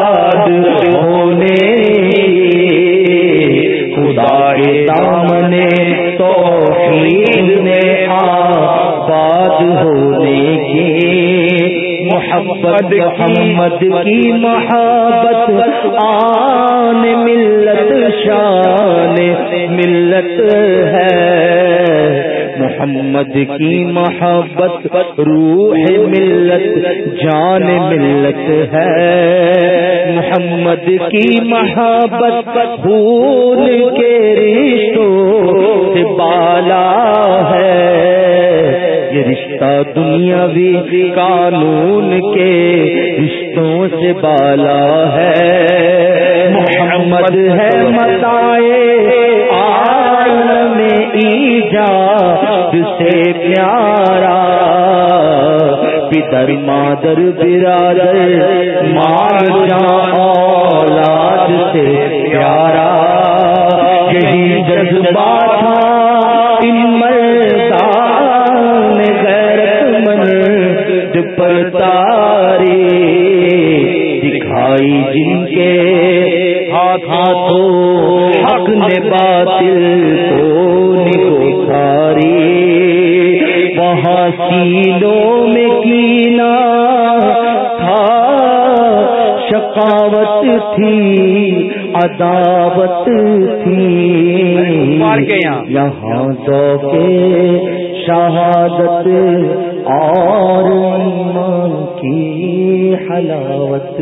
محبت محمد کی محبت، آن ملت شان ملت ہے۔ محمد کی محبت، روح ملت، جان ملت ہے۔ محمد کی محبت بھول کے رشتوں سے بالا ہے۔ یہ رشتہ دنیاوی قانون کے رشتوں سے بالا ہے۔ محمد ہے متائے میں ایجاد سے پیارا۔ پدر مادر برادر مار جا اولاد سے پیارا۔ یہی جذبہ پر تاری دکھائی جن کے ہاتھ ہاتھوں حق نے باطل کو نکواری وہاں سیلوں میں کینا تھا شقاوت تھی عداوت تھی۔ یہاں دو کے شہادت اور ایمان کی حلاوت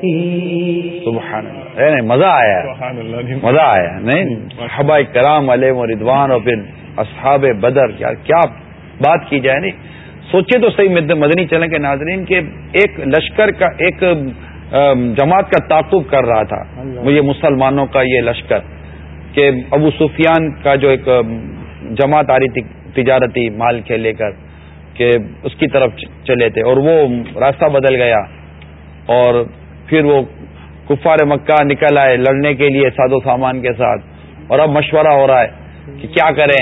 تھی۔ سبحان اللہ۔ نہیں مزہ آیا۔ سبحان اللہ۔ مزہ آیا نہیں؟ حبا کرام علیہ و ردوان اور پھر اصحاب بدر کیا کیا بات کی جائے نہیں؟ سوچے تو صحیح مد- مدنی چلیں کے ناظرین کہ ایک لشکر کا ایک جماعت کا تعاقب کر رہا تھا۔ یہ مسلمانوں کا یہ لشکر کہ ابو سفیان کا جو ایک جماعت آ رہی تھی تجارتی مال کے لے کر کہ اس کی طرف چلے تھے اور وہ راستہ بدل گیا اور پھر وہ کفار مکہ نکل آئے لڑنے کے لیے ساد و سامان کے ساتھ اور اب مشورہ ہو رہا ہے کہ کیا کریں؟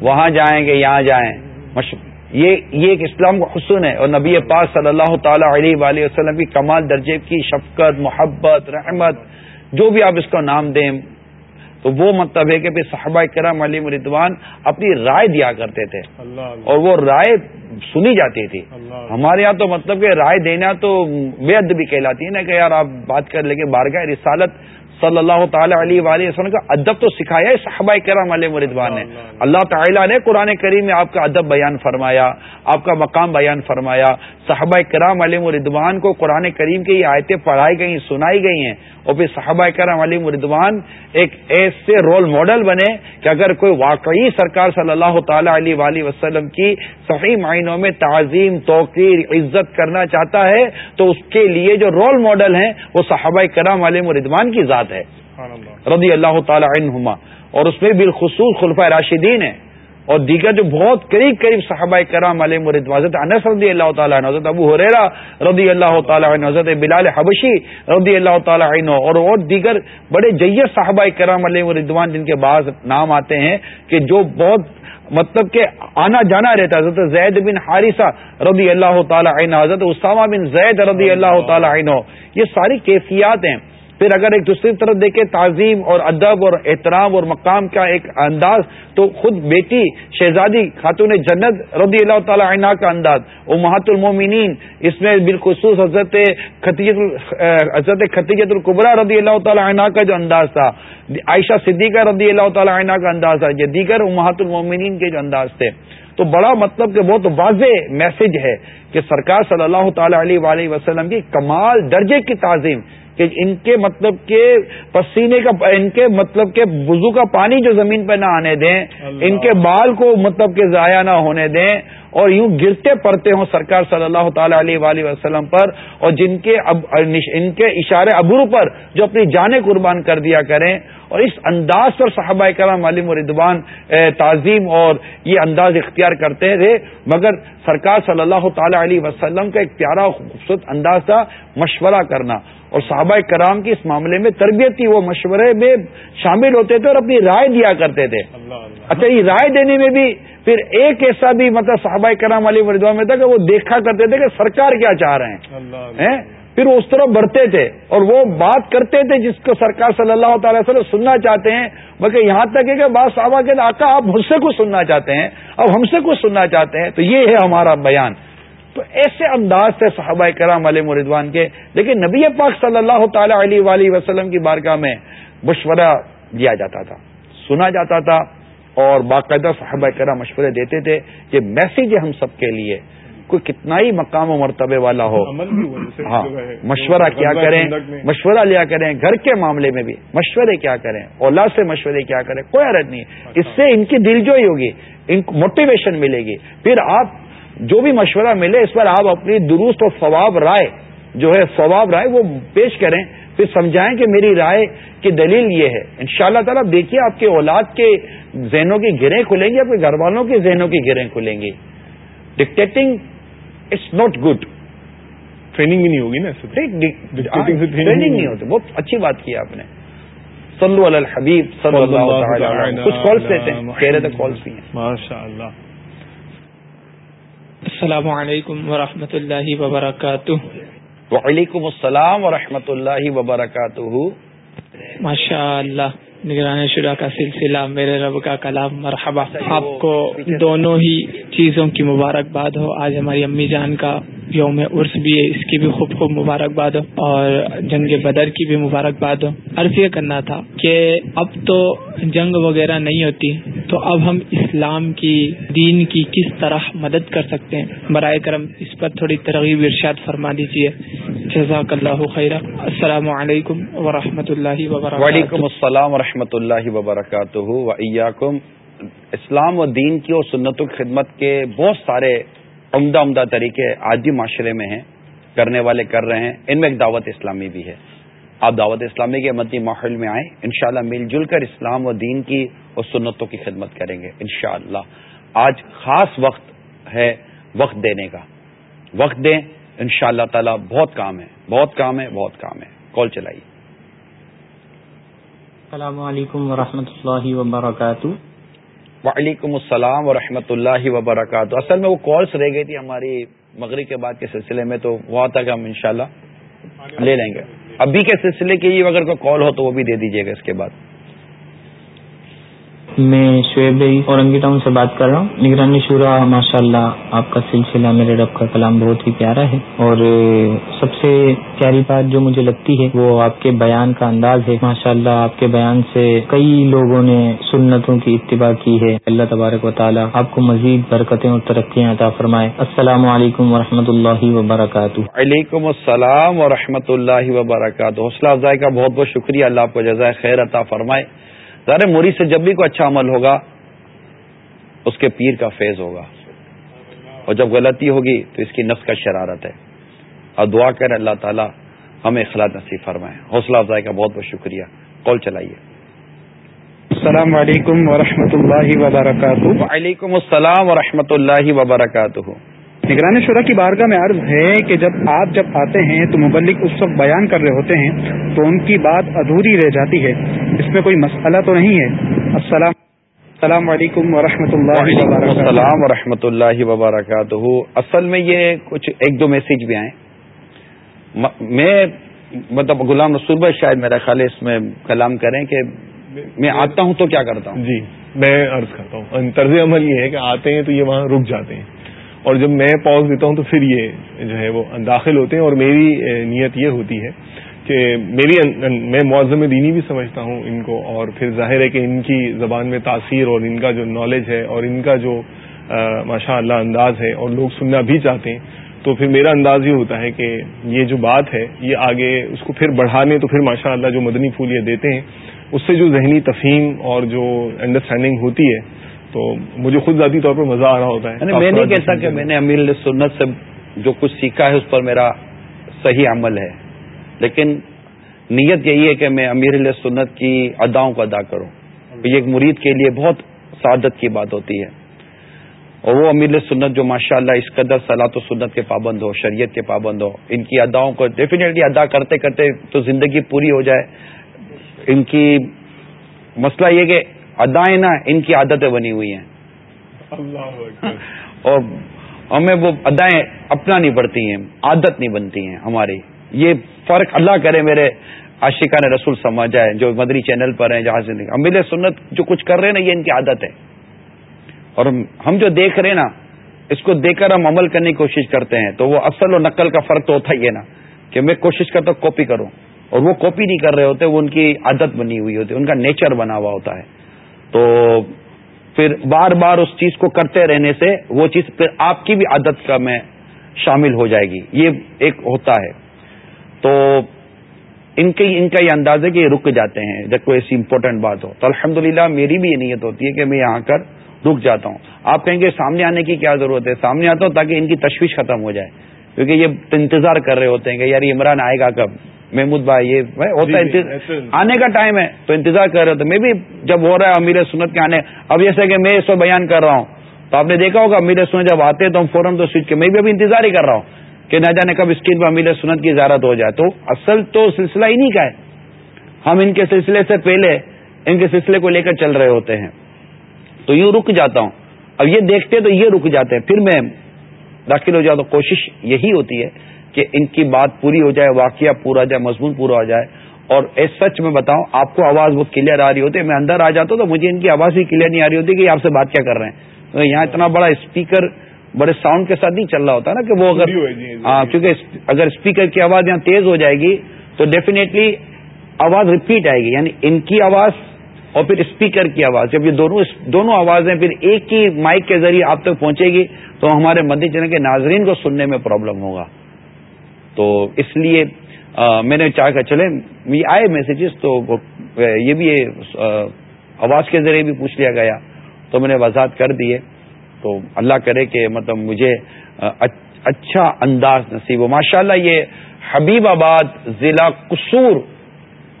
وہاں جائیں گے یہاں جائیں؟ یہ یہ ایک اسلام کا حسن ہے اور نبی پاک صلی اللہ تعالی علیہ وآلہ وسلم کی کمال، درجے کی شفقت، محبت، رحمت، جو بھی آپ اس کا نام دیں تو وہ مطلب ہے کہ پھر صحابہ کرام علی مردوان اپنی رائے دیا کرتے تھے۔ اور وہ رائے سنی جاتی تھی۔ ہمارے یہاں تو مطلب کہ رائے دینا تو بے عد بھی کہلاتی ہے نا کہ یار آپ بات کر لیں گے بارگاہ رسالت صلی اللہ تعالی علیہ وآلہ وسلم کا ادب تو سکھایا ہے صحابہ کرام علیہ مردوان نے۔ اللہ تعالیٰ نے قرآن کریم میں آپ کا ادب بیان فرمایا آپ کا مقام بیان فرمایا۔ صحابہ کرام علیہ مردوان کو قرآن کریم کی یہ آیتیں پڑھائی گئی سنائی گئی ہیں۔ اور پھر صحابہ کرام علی مردوان ایک ایسے رول ماڈل بنے کہ اگر کوئی واقعی سرکار صلی اللہ تعالی علیہ وآلہ وسلم کی صحیح معنوں میں تعظیم توقیر عزت کرنا چاہتا ہے تو اس کے لیے جو رول ماڈل ہیں وہ صحابہ کرام علی مردوان کی ذات ہے۔ رضی اللہ تعالی عنہما۔ اور اس میں بالخصوص خلفۂ راشدین ہیں۔ اور دیگر جو بہت قریب قریب صحابہ کرام علیہ مرد حضرت انس رضی اللہ تعالیٰ عنہ حضرت ابو حریرا رضی اللہ تعالیٰ عنہ حضرت بلال حبشی رضی اللہ تعالیٰ عنہ اور اور دیگر بڑے جیت صحابہ کرام علیہ مردوان جن کے بعض نام آتے ہیں کہ جو بہت مطلب کہ آنا جانا رہتا ہے۔ حضرت زید بن حارثہ رضی اللہ تعالیٰ عنہ حضرت اسامہ بن زید رضی اللہ تعالیٰ عنہ۔ یہ ساری کیفیات ہیں۔ پھر اگر ایک دوسری طرف دیکھیں تعظیم اور ادب اور احترام اور مقام کا ایک انداز، تو خود بیٹی شہزادی خاتون جنت رضی اللہ تعالی عنہ کا انداز۔ وہ محت المومنین، اس میں بالخصوص حضرت حضرت خطیجت القبرا رضی اللہ تعالی عنہ کا جو انداز تھا۔ عائشہ صدیقہ رضی اللہ تعالی عنہ کا انداز تھا، یہ دیگر محت المومنین کے جو انداز تھے۔ تو بڑا مطلب کہ بہت واضح میسج ہے کہ سرکار صلی اللہ تعالی علیہ وسلم کی کمال درجے کی تعظیم کہ ان کے مطلب کے پسینے کا ان کے مطلب کے وضو کا پانی جو زمین پہ نہ آنے دیں ان کے بال کو مطلب کہ ضائع نہ ہونے دیں اور یوں گرتے پڑتے ہوں سرکار صلی اللہ تعالی علیہ وآلہ وسلم پر اور جن کے اب ان کے اشارے ابرو پر جو اپنی جانیں قربان کر دیا کریں اور اس انداز پر صحابہ کرام علیم و ردوان تعظیم اور یہ انداز اختیار کرتے تھے مگر سرکار صلی اللہ تعالی علیہ وسلم کا ایک پیارا خوبصورت انداز تھا مشورہ کرنا۔ اور صحابہ کرام کی اس معاملے میں تربیت تھی وہ مشورے میں شامل ہوتے تھے اور اپنی رائے دیا کرتے تھے۔ اچھا یہ رائے دینے میں بھی پھر ایک ایسا بھی مطلب صحابہ کرام علی مردوان میں تھا کہ وہ دیکھا کرتے تھے کہ سرکار کیا چاہ رہے ہیں۔ پھر اس طرح بڑھتے تھے اور وہ بات کرتے تھے جس کو سرکار صلی اللہ تعالی وسلم سننا چاہتے ہیں، بلکہ یہاں تک ہے کہ بعض صحابہ کے آقا آپ مجھ سے کچھ سننا چاہتے ہیں، اب ہم سے کچھ سننا چاہتے ہیں، تو یہ ہے ہمارا بیان۔ تو ایسے انداز سے صحابہ کرام علیہ مردوان کے۔ لیکن نبی پاک صلی اللہ تعالی علیہ وآلہ وسلم کی بارگاہ میں مشورہ دیا جاتا تھا، سنا جاتا تھا اور باقاعدہ صحابہ کرام مشورے دیتے تھے یہ میسج ہے ہم سب کے لیے۔ کوئی کتنا ہی مقام و مرتبے والا ہو۔ ہاں مشورہ کیا کریں مشورہ لیا کریں گھر کے معاملے میں بھی۔ مشورے کیا کریں؟ اولاد سے مشورے کیا کریں؟ کوئی حرت نہیں۔ اس سے ان کی دل جوئی ہوگی ان کو موٹیویشن ملے گی۔ پھر آپ جو بھی مشورہ ملے اس پر آپ اپنی درست اور ثواب رائے جو ہے ثواب رائے وہ پیش کریں۔ پھر سمجھائیں کہ میری رائے کی دلیل یہ ہے۔ ان شاء اللہ تعالیٰ دیکھیے آپ کے اولاد کے ذہنوں کی گریں کھلیں گی آپ کے گھر والوں کے ذہنوں کی گریں کھلیں گی۔ Dictating it's not good training بھی نہیں ہوگی نا ٹریننگ نہیں ہوتی بہت اچھی بات کی آپ نے۔ صلو علی الحبیب صلی اللہ کچھ کالس دیتے ہیں کہہ رہے تھے کالس بھی ہیں۔ ماشاء اللہ السلام علیکم ورحمۃ اللہ وبرکاتہ۔ وعلیکم السلام ورحمۃ اللہ وبرکاتہ۔ ماشاء اللہ نگران شرح کا سلسلہ میرے رب کا کلام مرحبا۔ آپ کو دونوں ہی چیزوں کی مبارکباد ہو۔ آج ہماری امی جان کا یوم عرس بھی ہے اس کی بھی خوب خوب مبارکباد ہو۔ اور جنگ بدر کی بھی مبارکباد ہو۔ عرض یہ کرنا تھا کہ اب تو جنگ وغیرہ نہیں ہوتی تو اب ہم اسلام کی دین کی کس طرح مدد کر سکتے ہیں؟ برائے کرم اس پر تھوڑی ترغیب ارشاد فرما دیجیے جزاک اللہ خیر السلام علیکم ورحمۃ اللہ وبرکاتہ. وعلیکم السلام و رحمۃ اللہ وبرکاتہ اسلام و دین کی اور سنتوں کی خدمت کے بہت سارے عمدہ عمدہ طریقے آج بھی معاشرے میں ہیں، کرنے والے کر رہے ہیں، ان میں ایک دعوت اسلامی بھی ہے۔ آپ دعوت اسلامی کے مدنی ماحول میں آئیں، انشاءاللہ مل جل کر اسلام و دین کی اور سنتوں کی خدمت کریں گے، انشاءاللہ۔ آج خاص وقت ہے وقت دینے کا۔ وقت دیں ان شاء اللہ تعالی بہت کام ہے بہت کام ہے بہت کام ہے۔ کال چلائیے السلام علیکم ورحمۃ اللہ وبرکاتہ۔ وعلیکم السلام ورحمۃ اللہ وبرکاتہ۔ اصل میں وہ کالس رہ گئی تھی ہماری مغرب کے بعد کے سلسلے میں تو وہاں تک ہم انشاءاللہ لے لیں گے۔ ابھی کے سلسلے کے لیے اگر کوئی کال ہو تو وہ بھی دے دیجیے گا اس کے بعد۔ میں شعیب بھائی اورنگی ٹاؤن سے بات کر رہا ہوں۔ نگرانی شورا ماشاء اللہ آپ کا سلسلہ میرے رب کا کلام بہت ہی پیارا ہے۔ اور سب سے پیاری بات جو مجھے لگتی ہے، وہ آپ کے بیان کا انداز ہے۔ ماشاء اللہ آپ کے بیان سے کئی لوگوں نے سنتوں کی اتباع کی ہے۔ اللہ تبارک و تعالیٰ آپ کو مزید برکتیں اور ترقیاں عطا فرمائے۔ السلام علیکم و اللہ وبرکاتہ۔ وعلیکم السلام و اللہ وبرکاتہ۔ حوصلہ افزائی کا بہت بہت شکریہ۔ اللہ آپ کو جزائے خیر عطا فرمائے۔ ظاہر موری سے جب بھی کوئی اچھا عمل ہوگا اس کے پیر کا فیض ہوگا۔ اور جب غلطی ہوگی تو اس کی نفس کا شرارت ہے۔ اور دعا کر اللہ تعالیٰ ہمیں اخلاق نصیب فرمائے۔ حوصلہ افزائی کا بہت بہت شکریہ۔ کال چلائیے۔ السلام علیکم ورحمۃ اللہ وبرکاتہ۔ وعلیکم السلام ورحمۃ اللہ وبرکاتہ۔ نگرانی شورا کی بارگاہ میں عرض ہے کہ جب آپ جب آتے ہیں تو مبلک اس وقت بیان کر رہے ہوتے ہیں تو ان کی بات ادھوری رہ جاتی ہے۔ اس میں کوئی مسئلہ تو نہیں ہے۔ السلام السلام علیکم ورحمۃ اللہ السلام و اللہ وبرکاتہ۔ اصل میں یہ کچھ ایک دو میسج بھی آئے۔ میں مطلب غلام رسول بھائی شاید میرا خیال اس میں کلام کریں کہ میں آتا ہوں تو کیا کرتا ہوں؟ جی میں عرض کرتا ہوں۔ طرز عمل یہ ہے کہ آتے ہیں تو یہ وہاں رک جاتے ہیں۔ اور جب میں پاز دیتا ہوں تو پھر یہ جو ہے وہ داخل ہوتے ہیں اور میری نیت یہ ہوتی ہے کہ میری میں معذم دینی بھی سمجھتا ہوں ان کو اور پھر ظاہر ہے کہ ان کی زبان میں تاثیر اور ان کا جو نالج ہے اور ان کا جو ماشاء اللہ انداز ہے اور لوگ سننا بھی چاہتے ہیں تو پھر میرا انداز یہ ہوتا ہے کہ یہ جو بات ہے یہ آگے اس کو پھر بڑھانے تو پھر ماشاء اللہ جو مدنی پھول یہ دیتے ہیں اس سے جو ذہنی تفہیم اور جو انڈرسٹینڈنگ ہوتی ہے تو مجھے خود ذاتی طور پر مزہ آ رہا ہوتا ہے یعنی میں نہیں کہتا کہ میں نے امیر سنت سے جو کچھ سیکھا ہے اس پر میرا صحیح عمل ہے۔ لیکن نیت یہی ہے کہ میں امیر سنت کی اداؤں کو ادا کروں۔ یہ ایک مرید کے لیے بہت سعادت کی بات ہوتی ہے۔ اور وہ امیر سنت جو ماشاء اللہ اس قدر سلاط و سنت کے پابند ہو شریعت کے پابند ہو ان کی اداؤں کو ڈیفینیٹلی ادا کرتے کرتے تو زندگی پوری ہو جائے۔ ان کی مسئلہ یہ کہ ادائیں نا ان کی عادتیں بنی ہوئی ہیں۔ اور ہمیں وہ ادائیں اپنا نہیں پڑتی ہیں عادت نہیں بنتی ہیں ہماری۔ یہ فرق اللہ کرے میرے عاشقان رسول سمجھ جائے جو مدری چینل پر ہیں جہاں سے امیر سنت جو کچھ کر رہے ہیں نا یہ ان کی عادت ہے۔ اور ہم جو دیکھ رہے ہیں نا اس کو دیکھ کر ہم عمل کرنے کی کوشش کرتے ہیں تو وہ اصل و نقل کا فرق تو ہوتا ہی ہے نا کہ میں کوشش کرتا ہوں کاپی کروں۔ اور وہ کاپی نہیں کر رہے ہوتے وہ ان کی عادت بنی ہوئی ہوتی ہے ان کا نیچر بنا ہوا ہوتا ہے۔ تو پھر بار بار اس چیز کو کرتے رہنے سے وہ چیز پھر آپ کی بھی عادت کا میں شامل ہو جائے گی۔ یہ ایک ہوتا ہے۔ تو ان کے ان کا یہ انداز ہے کہ یہ رک جاتے ہیں۔ جب کوئی ایسی امپورٹنٹ بات ہو، تو الحمد میری بھی یہ نیت ہوتی ہے کہ میں یہاں کر رک جاتا ہوں۔ آپ کہیں گے سامنے آنے کی کیا ضرورت ہے؟ سامنے آتا ہوں تاکہ ان کی تشویش ختم ہو جائے۔ کیونکہ یہ انتظار کر رہے ہوتے ہیں کہ یار عمران آئے گا کب؟ محمود بھائی یہ ہوتا ہے جی، جی، آنے کا ٹائم ہے تو انتظار کر رہے ہوتے میں بھی جب ہو رہا ہے امیر سنت کے آنے اب جیسے کہ میں اس کو بیان کر رہا ہوں تو آپ نے دیکھا ہوگا امیر سنت جب آتے ہیں تو ہم فوراً تو سوچ کے میں بھی ابھی انتظار ہی کر رہا ہوں کہ نہ جانے کب اسکرین پر امیر سنت کی زیارت ہو جائے۔ تو اصل تو سلسلہ ہی نہیں کا ہے۔ ہم ان کے سلسلے سے پہلے ان کے سلسلے کو لے کر چل رہے ہوتے ہیں۔ تو یوں رک جاتا ہوں۔ اب یہ دیکھتے تو یہ رک جاتے ہیں۔ پھر میں داخل ہو جاتا ہوں کوشش یہی ہوتی ہے کہ ان کی بات پوری ہو جائے واقعہ پورا جائے مضمون پورا ہو جائے۔ اور ایس سچ میں بتاؤں آپ کو آواز وہ کلیئر آ رہی ہوتی ہے میں اندر آ جاتا ہوں تو مجھے ان کی آواز بھی کلیئر نہیں آ رہی ہوتی کہ آپ سے بات کیا کر رہے ہیں۔ یہاں اتنا بڑا اسپیکر بڑے ساؤنڈ کے ساتھ نہیں چل رہا ہوتا نا کہ وہ اگر جی، جی، ہاں کیونکہ اگر اسپیکر کی آواز یہاں تیز ہو جائے گی تو ڈیفینیٹلی آواز ریپیٹ آئے گی۔ یعنی ان کی آواز اور پھر اسپیکر کی آواز۔ جب یہ دونوں دونوں آوازیں پھر ایک ہی مائک کے ذریعے آپ تک پہنچے گی تو ہمارے مدی چینل کے ناظرین کو سننے میں پرابلم ہوگا۔ تو اس لیے میں نے چاہ کر چلے یہ آئے میسیجز تو یہ بھی آواز کے ذریعے بھی پوچھ لیا گیا، تو میں نے وضاحت کر دیے تو اللہ کرے کہ مطلب مجھے اچھا انداز نصیب ہو۔ ماشاء اللہ یہ حبیب آباد ضلع قصور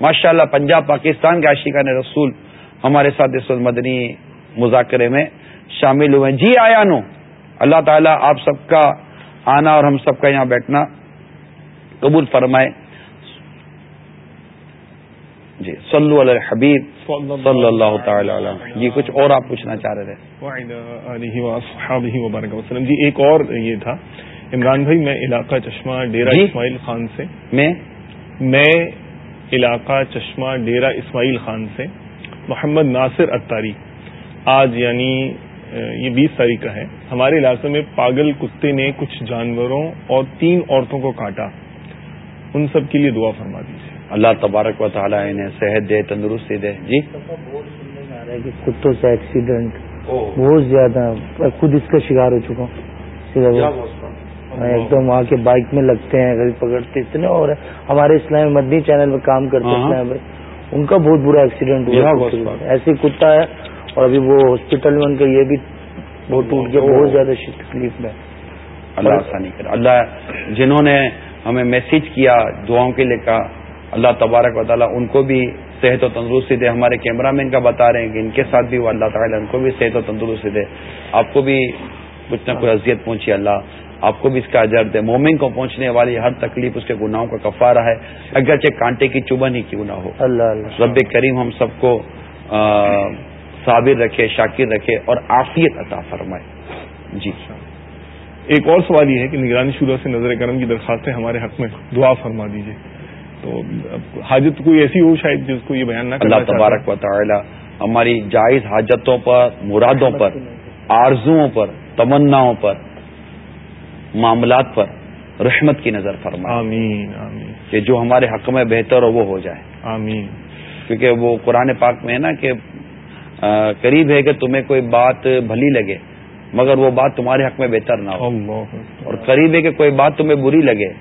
ماشاء اللہ پنجاب، پاکستان کے عاشقان رسول ہمارے ساتھ اس مدنی مذاکرے میں شامل ہوئے جی آیا نو، اللہ تعالیٰ آپ سب کا آنا اور ہم سب کا یہاں بیٹھنا۔ قبول فرمائے۔ جی صلو علی الحبیب صلی اللہ تعالی علیہ جی کچھ اور آپ پوچھنا چاہ رہے تھے؟ وسلم جی ایک اور یہ تھا۔ عمران بھائی میں علاقہ چشمہ ڈیرا جی؟ اسماعیل خان سے۔ میں؟ میں علاقہ چشمہ ڈیرا اسماعیل خان سے۔ محمد ناصر اتاری آج یعنی یہ بیس تاریخ کا ہے۔ ہمارے علاقے میں پاگل کتے نے کچھ جانوروں اور تین عورتوں کو کاٹا۔ ان سب کے لیے دعا فرما دیجیے اللہ تبارک و تعالیٰ انہیں صحت دے تندرستی دے۔ جی؟ کتوں سے ایکسیڈنٹ بہت زیادہ خود اس کا شکار ہو چکا ہوں۔ ایک دم وہاں کے بائک میں لگتے ہیں غریب پکڑتے اتنے اور ہمارے اسلام مدنی چینل میں کام کرتے ہیں بھائی ان کا بہت برا ایکسیڈنٹ ہوا۔ ایسے کتا ہے اور ابھی وہ ہاسپٹل میں ان کا یہ بھی بہت ٹوٹ گیا۔ بہت زیادہ تکلیف میں۔ اللہ آسانی کر اللہ جنہوں نے ہمیں میسج کیا دعاؤں کے لیے کہا۔ اللہ تبارک و تعالیٰ ان کو بھی صحت و تندرستی دے ہمارے کیمرہ مین کا بتا رہے ہیں کہ ان کے ساتھ بھی وہ اللہ تعالیٰ ان کو بھی صحت و تندرستی دے۔ آپ کو بھی کچھ نہ کوئی اذیت پہنچی اللہ آپ کو بھی اس کا اجر دے۔ مومن کو پہنچنے والی ہر تکلیف اس کے گناہوں کا کفارہ ہے۔ اگرچہ کانٹے کی چبن ہی کیوں نہ ہو۔ اللہ رب کریم ہم سب کو صابر رکھے شاکر رکھے اور آفیت عطا فرمائے۔ جی۔ ایک اور سوال یہ ہے کہ نگرانی شروع سے نظر کرم کی درخواستیں ہمارے حق میں دعا فرما دیجیے تو حاجت کوئی ایسی ہو شاید جس کو یہ بیان نہ اللہ تبارک و تعالی ہماری جائز حاجتوں پر مرادوں پر آرزوؤں پر تمناؤں پر معاملات پر رحمت کی نظر فرما آمین آمین۔ کہ جو ہمارے حق میں بہتر ہو وہ ہو جائے۔ آمین۔ کیونکہ وہ قرآن پاک میں ہے نا کہ قریب ہے کہ تمہیں کوئی بات بھلی لگے۔ مگر وہ بات تمہارے حق میں بہتر نہ ہو۔ اور قریب ہے کہ کوئی بات تمہیں بری لگے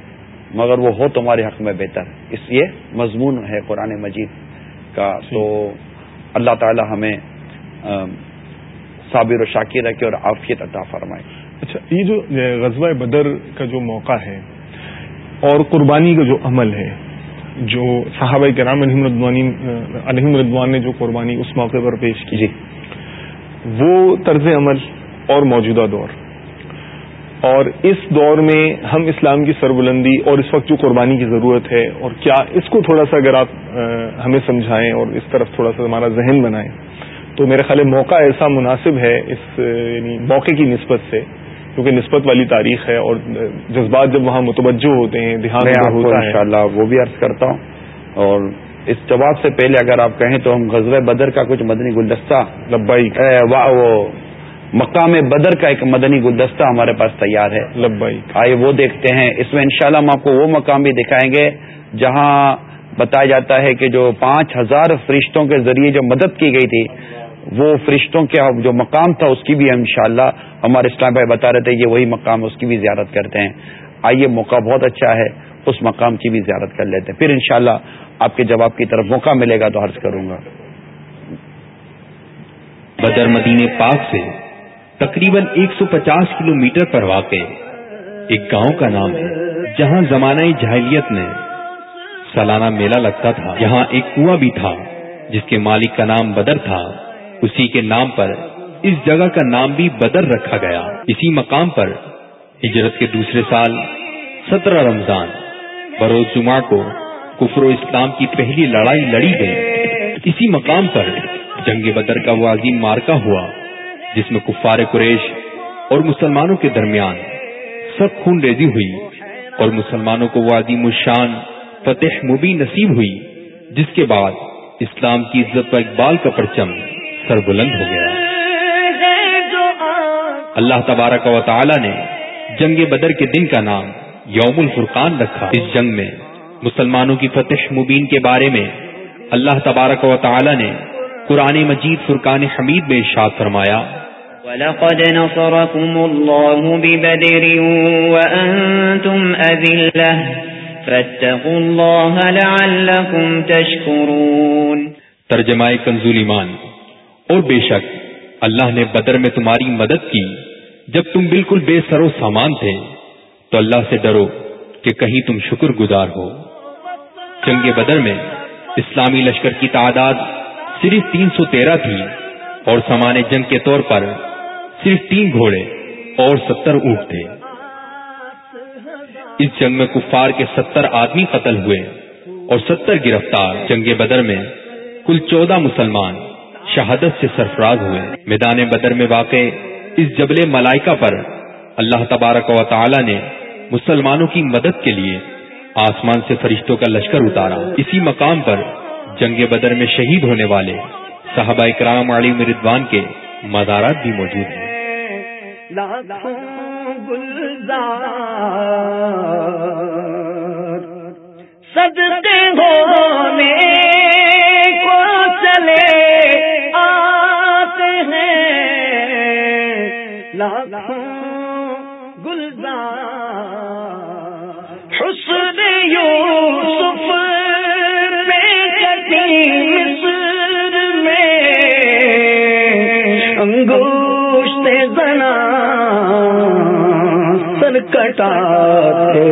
مگر وہ ہو تمہارے حق میں بہتر۔ اس لیے مضمون ہے قرآن مجید کا۔ جی۔ تو اللہ تعالی ہمیں صابر و شاکر رکھے اور عافیت عطا فرمائے۔ اچھا یہ جو غزوہ بدر کا جو موقع ہے اور قربانی کا جو عمل ہے جو صحابہ کرام علیہم ردوان نے جو قربانی اس موقع پر پیش کی جی۔ وہ طرز عمل اور موجودہ دور۔ اور اس دور میں ہم اسلام کی سربلندی اور اس وقت جو قربانی کی ضرورت ہے اور کیا اس کو تھوڑا سا اگر آپ ہمیں سمجھائیں اور اس طرف تھوڑا سا ہمارا ذہن بنائیں تو میرے خیال موقع ایسا مناسب ہے اس یعنی موقع کی نسبت سے کیونکہ نسبت والی تاریخ ہے اور جذبات جب وہاں متوجہ ہوتے ہیں دھیان ہوتا ہے۔ اللہ وہ بھی عرض کرتا ہوں۔ اور اس جواب سے پہلے اگر آپ کہیں تو ہم غزل بدر کا کچھ مدنی گلدستہ لبائی وہ مقام بدر کا ایک مدنی گلدستہ ہمارے پاس تیار ہے۔ لبائی آئے وہ دیکھتے ہیں۔ اس میں انشاءاللہ ہم آپ کو وہ مقام بھی دکھائیں گے جہاں بتایا جاتا ہے کہ جو پانچ ہزار فرشتوں کے ذریعے جو مدد کی گئی تھی وہ فرشتوں کے جو مقام تھا اس کی بھی ان شاء اللہ ہمارے اسلام بھائی بتا رہے تھے یہ وہی مقام اس کی بھی زیارت کرتے ہیں۔ آئیے موقع بہت اچھا ہے اس مقام کی بھی زیارت کر لیتے ہیں۔ پھر انشاءاللہ آپ کے جواب کی طرف موقع ملے گا تو عرض کروں گا۔ بدر مدینے پاک سے تقریباً ایک سو پچاس کلو میٹر پر واقع، ایک گاؤں کا نام ہے، جہاں زمانہ جاہلیت میں سالانہ میلہ لگتا تھا۔ یہاں ایک کنواں بھی تھا، جس کے مالک کا نام بدر تھا۔ اسی کے نام پر اس جگہ کا نام بھی بدر رکھا گیا۔ اسی مقام پر ہجرت کے دوسرے سال سترہ رمضان، بروز جمعہ کو کفر و اسلام کی پہلی لڑائی لڑی گئی۔ اسی مقام پر جنگ بدر کا وہ عظیم مارکا ہوا۔ جس میں کفار قریش اور مسلمانوں کے درمیان سخت خون ریزی ہوئی اور مسلمانوں کو وہ عظیم الشان فتح مبی نصیب ہوئی، جس کے بعد اسلام کی عزت و اقبال کا پرچم سر بلند ہو گیا۔ اللہ تبارک و تعالی نے جنگ بدر کے دن کا نام یوم الفرقان رکھا۔ اس جنگ میں مسلمانوں کی فتح مبین کے بارے میں اللہ تبارک و تعالی نے قرآن مجید فرقان حمید میں ارشاد فرمایا۔ وَلَقَدْ نَصَرَكُمُ اللَّهُ بِبَدْرٍ وَأَنْتُمْ أَذِلَّةٌ فَاتَّقُوا اللَّهَ لَعَلَّكُمْ تَشْكُرُونَ ترجمہ کنزول ایمان۔ اور بے شک، اللہ نے بدر میں تمہاری مدد کی۔ جب تم بالکل بے سر و سامان تھے، تو اللہ سے ڈرو کہ کہیں تم شکر گزار ہو۔ جنگ بدر میں اسلامی لشکر کی تعداد صرف تین سو تیرہ تھی اور سامان جنگ کے طور پر صرف تین گھوڑے اور ستر اونٹ تھے۔ اس جنگ میں کفار کے ستر آدمی قتل ہوئے اور ستر گرفتار جنگ بدر میں کل چودہ مسلمان شہادت سے سرفراز ہوئے۔ میدان بدر میں واقع اس جبل ملائکہ پر اللہ تبارک و تعالی نے مسلمانوں کی مدد کے لیے آسمان سے فرشتوں کا لشکر اتارا۔ اسی مقام پر جنگ بدر میں شہید ہونے والے صحابہ کرام علی مردوان کے مزارات بھی موجود ہیں۔ گلزار صدقے ہونے کو چلے آتے ہیں لاکھوں گلزار حسن یوسف میں کٹی کٹاتے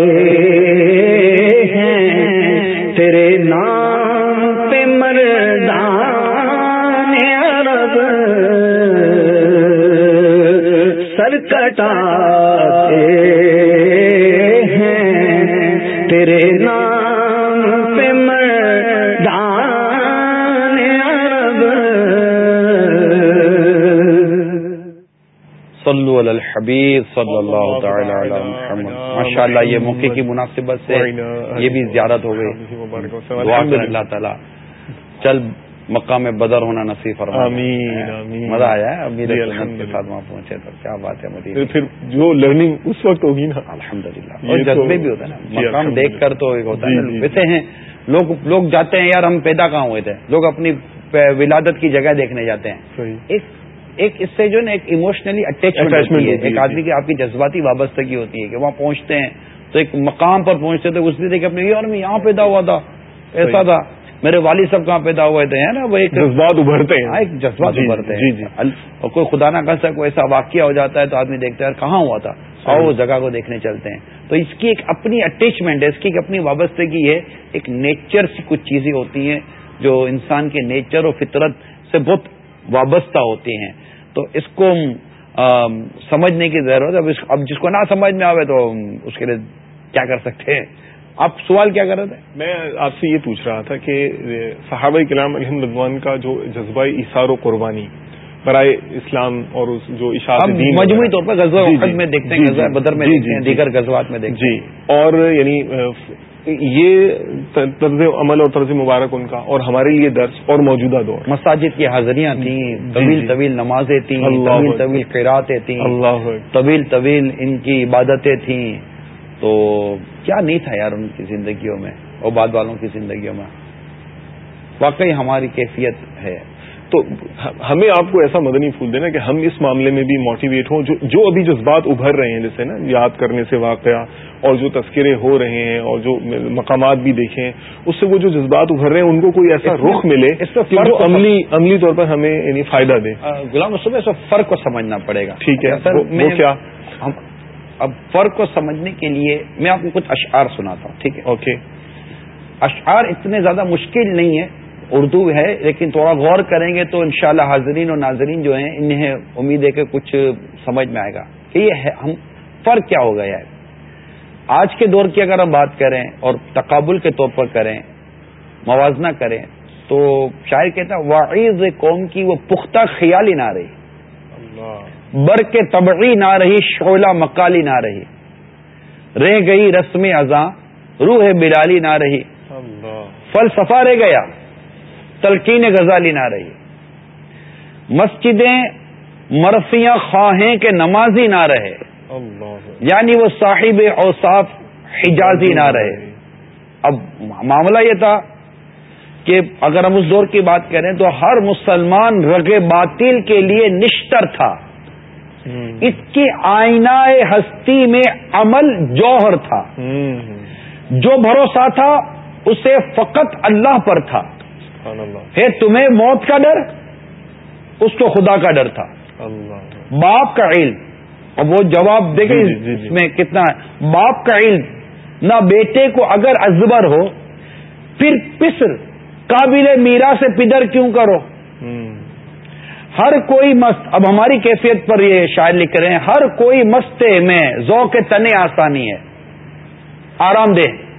ہیں۔ تیرے نام پہ مردان عرب سر کٹاتے الحبیب صلی اللہ تعالی علی محمد. ماشاء اللہ یہ موقع کی مناسبت سے یہ بھی زیارت ہو گئی. دعا اللہ تعالیٰ. چل مقام بدر ہونا نصیب فرما مزہ آیا؟ ہے امیر جی، کے۔ ساتھ وہاں پہنچے تو کیا بات ہے مدینہ. پھر جو لرننگ اس وقت ہوگی نا الحمد للہ اور جذبے بھی ہوتا ہے نا. جی، مقام۔ دیکھ کر تو ایک ہوتا ہے جی، جی، ویسے ہیں لوگ لوگ جاتے ہیں یار ہم پیدا کہاں ہوئے تھے؟ لوگ اپنی ولادت کی جگہ دیکھنے جاتے ہیں. ایک ایک اس سے جو ہے نا ایک ایموشنلی اٹیچمنٹ ایک جی۔ آدمی کی آپ کی جذباتی وابستگی ہوتی ہے کہ وہاں پہنچتے ہیں تو ایک مقام پر پہنچتے تو اس کہ اپنے یار میں یہاں پیدا ہوا تھا ایسا۔ تھا میرے والد صاحب کہاں پیدا ہوئے تھے نا وہ ایک جذبات ابھرتے ہیں۔ ہاں، ایک جذبات جی، ابھرتے جی ہیں۔ اور کوئی خدا نہ کر کوئی ایسا واقعہ ہو جاتا ہے تو آدمی دیکھتا ہے یار کہاں ہوا تھا؟ اور اس جگہ کو دیکھنے چلتے ہیں۔ تو اس کی ایک اپنی اٹیچمنٹ ہے اس کی ایک اپنی وابستگی ہے ایک نیچر سے کچھ چیزیں ہوتی ہیں جو انسان کے نیچر اور فطرت سے بہت وابستہ ہوتی ہیں۔ تو اس کو سمجھنے کی ضرورت ہے۔ اب اس- اب جس کو نہ سمجھ میں آئے تو اس کے لیے کیا کر سکتے ہیں؟ آپ سوال کیا کر رہے تھے؟ میں آپ سے یہ پوچھ رہا تھا کہ صحابہ کلام علیہ رضوان کا جو جذبہ اثار و قربانی برائے اسلام اور اس جو اشاعت ہم دین مجموعی طور پر غزوہ جی، جی، میں دیکھتے ہیں غزوہ جی، بدر میں دیکھتے ہیں دیگر غزوات میں دیکھتے ہیں۔ جی اور یعنی یہ طرز عمل اور طرز مبارک ان کا اور ہمارے لیے درس اور موجودہ دور مساجد کی حاضریاں تھیں طویل جی۔ طویل نمازیں تھیں طویل۔ طویل قراتیں تھیں۔ طویل طویل ان کی عبادتیں تھیں تو کیا نہیں تھا یار ان کی زندگیوں میں اور بعد والوں کی زندگیوں میں واقعی ہماری کیفیت ہے تو ہمیں آپ کو ایسا مدنی پھول دینا کہ ہم اس معاملے میں بھی موٹیویٹ ہوں جو جو ابھی جذبات ابھر رہے ہیں جیسے نا یاد کرنے سے واقعہ اور جو تذکرے ہو رہے ہیں اور جو مقامات بھی دیکھیں اس سے وہ جو جذبات ابھر رہے ہیں ان کو کوئی ایسا میں- رخ ملے اس میں کہ فرق جو کو عملی عملی طور پر ہمیں یعنی فائدہ دے۔ غلام اس فرق کو سمجھنا پڑے گا۔ ٹھیک ہے وہ- میں کیا؟ اب فرق کو سمجھنے کے لیے میں آپ کو کچھ اشعار سناتا ہوں ٹھیک ہے؟ اوکے اشعار اتنے زیادہ مشکل نہیں ہے اردو ہے لیکن تھوڑا غور کریں گے تو انشاءاللہ حاضرین اور ناظرین جو ہیں انہیں امید ہے کہ کچھ سمجھ میں آئے گا کہ یہ ہم فرق کیا ہو گیا ہے آج کے دور کی اگر ہم بات کریں اور تقابل کے طور پر کریں موازنہ کریں تو شاعر کہتا واعظ قوم کی وہ پختہ خیالی نہ رہی۔ بر کے تبعی نہ رہی شعلہ مکالی نہ رہی۔ رہ گئی رسم ازاں روح بلالی نہ رہی۔ فلسفہ رہ گیا۔ تلقین غزالی نہ رہی۔ مسجدیں مرفیاں خواہیں کہ نمازی نہ رہے۔ یعنی وہ صاحب اوصاف حجازی نہ رہے۔ اب معاملہ یہ تھا کہ اگر ہم اس دور کی بات کریں تو ہر مسلمان رگ باطل کے لیے نشتر تھا۔ اس کی آئینہ ہستی میں عمل جوہر تھا۔ جو بھروسہ تھا اسے فقط اللہ پر تھا۔ ہے تمہیں موت کا ڈر اس کو خدا کا ڈر تھا۔ باپ کا علم۔ اب وہ جواب دیکھیں جی، جی، جی، جی۔ اس میں کتنا ہے۔ باپ کا علم۔ نہ بیٹے کو اگر ازبر ہو پھر پسر قابل میرا سے پدر کیوں کرو؟ ہر کوئی مست اب ہماری کیفیت پر یہ شاعر لکھ رہے ہیں ہر کوئی مستے میں ذوق تنے آسانی ہے۔ آرام دہ۔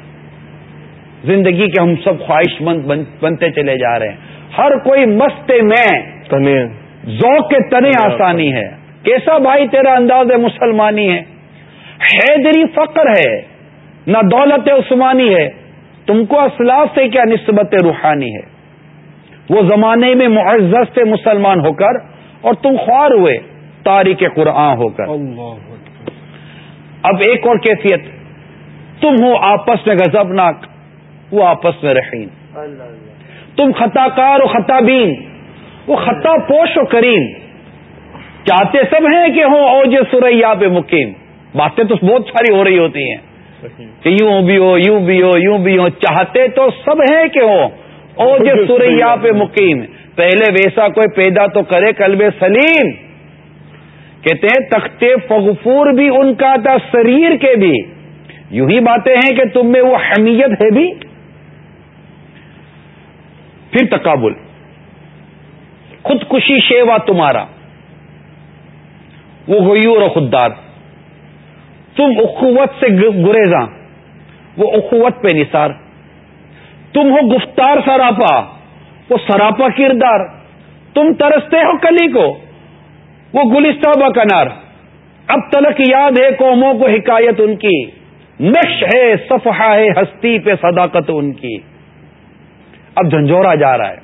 زندگی کے ہم سب خواہش مند بنتے چلے جا رہے ہیں۔ ہر کوئی مستے میں ذوق کے تنے آسانی ہے۔ کیسا بھائی تیرا انداز مسلمانی ہے۔ حیدری فقر ہے نہ دولت عثمانی ہے۔ تم کو اسلاف سے کیا نسبت روحانی ہے؟ وہ زمانے میں معزز سے مسلمان ہو کر اور تم خوار ہوئے تاریخ قرآن ہو کر۔ اب ایک اور کیفیت تم ہو آپس میں غضبناک۔ وہ آپس میں رحیم تم خطا کار و خطا بین وہ خطا پوش و کریم۔ چاہتے سب ہیں کہ ہوں اوج سریا پہ مقیم۔ باتیں تو بہت ساری ہو رہی ہوتی ہیں۔ کہ یوں بھی ہو یوں بھی ہو یوں بھی ہو۔ چاہتے تو سب ہیں کہ ہو اوج سریا پہ مقیم۔ پہلے ویسا کوئی پیدا تو کرے کلب سلیم۔ کہتے ہیں تختے فغفور بھی ان کا تھا شریر کے بھی۔ یوں ہی باتیں ہیں کہ تم میں وہ حمیت ہے بھی۔ پھر تقابل۔ خودکشی شیوا تمہارا۔ وہ غیور و خوددار۔ تم اخوت سے گریزاں۔ وہ اخوت پہ نثار۔ تم ہو گفتار سراپا۔ وہ سراپا کردار۔ تم ترستے ہو کلی کو۔ وہ گلستہ کنار۔ اب تلک یاد ہے قوموں کو حکایت ان کی۔ نقش ہے، صفحہ ہے، ہستی پہ صداقت ان کی۔ اب جھنجھورا جا رہا ہے۔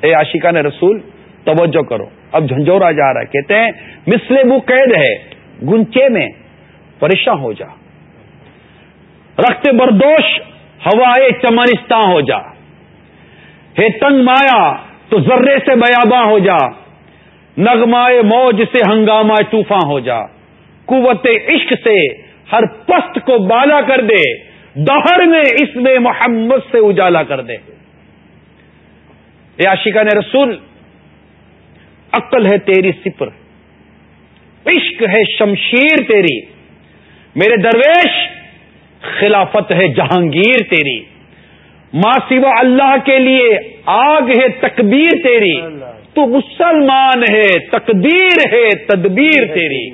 اے عاشقہ نے رسول، توجہ کرو۔ اب جھنجھورا جا رہا ہے۔ کہتے ہیں مسلے وہ قید ہے، گنچے میں پریشان ہو جا۔ رخت بردوش، ہوائے چمنستان ہو جا۔ ہے تنگ مایا تو ذرے سے بیاباں ہو جا۔ نغمائے موج سے ہنگامہ طوفان ہو جا۔ قوت عشق سے ہر پست کو بالا کر دے۔ دہر میں اس میں محمد سے اجالا کر دے۔ اے عاشقہ نے رسول، عقل ہے تیری سپر عشق ہے شمشیر تیری، میرے درویش، خلافت ہے جہانگیر تیری ماں سوا اللہ کے لیے آگ ہے تکبیر تیری، تو مسلمان ہے تقدیر ہے تدبیر تیری،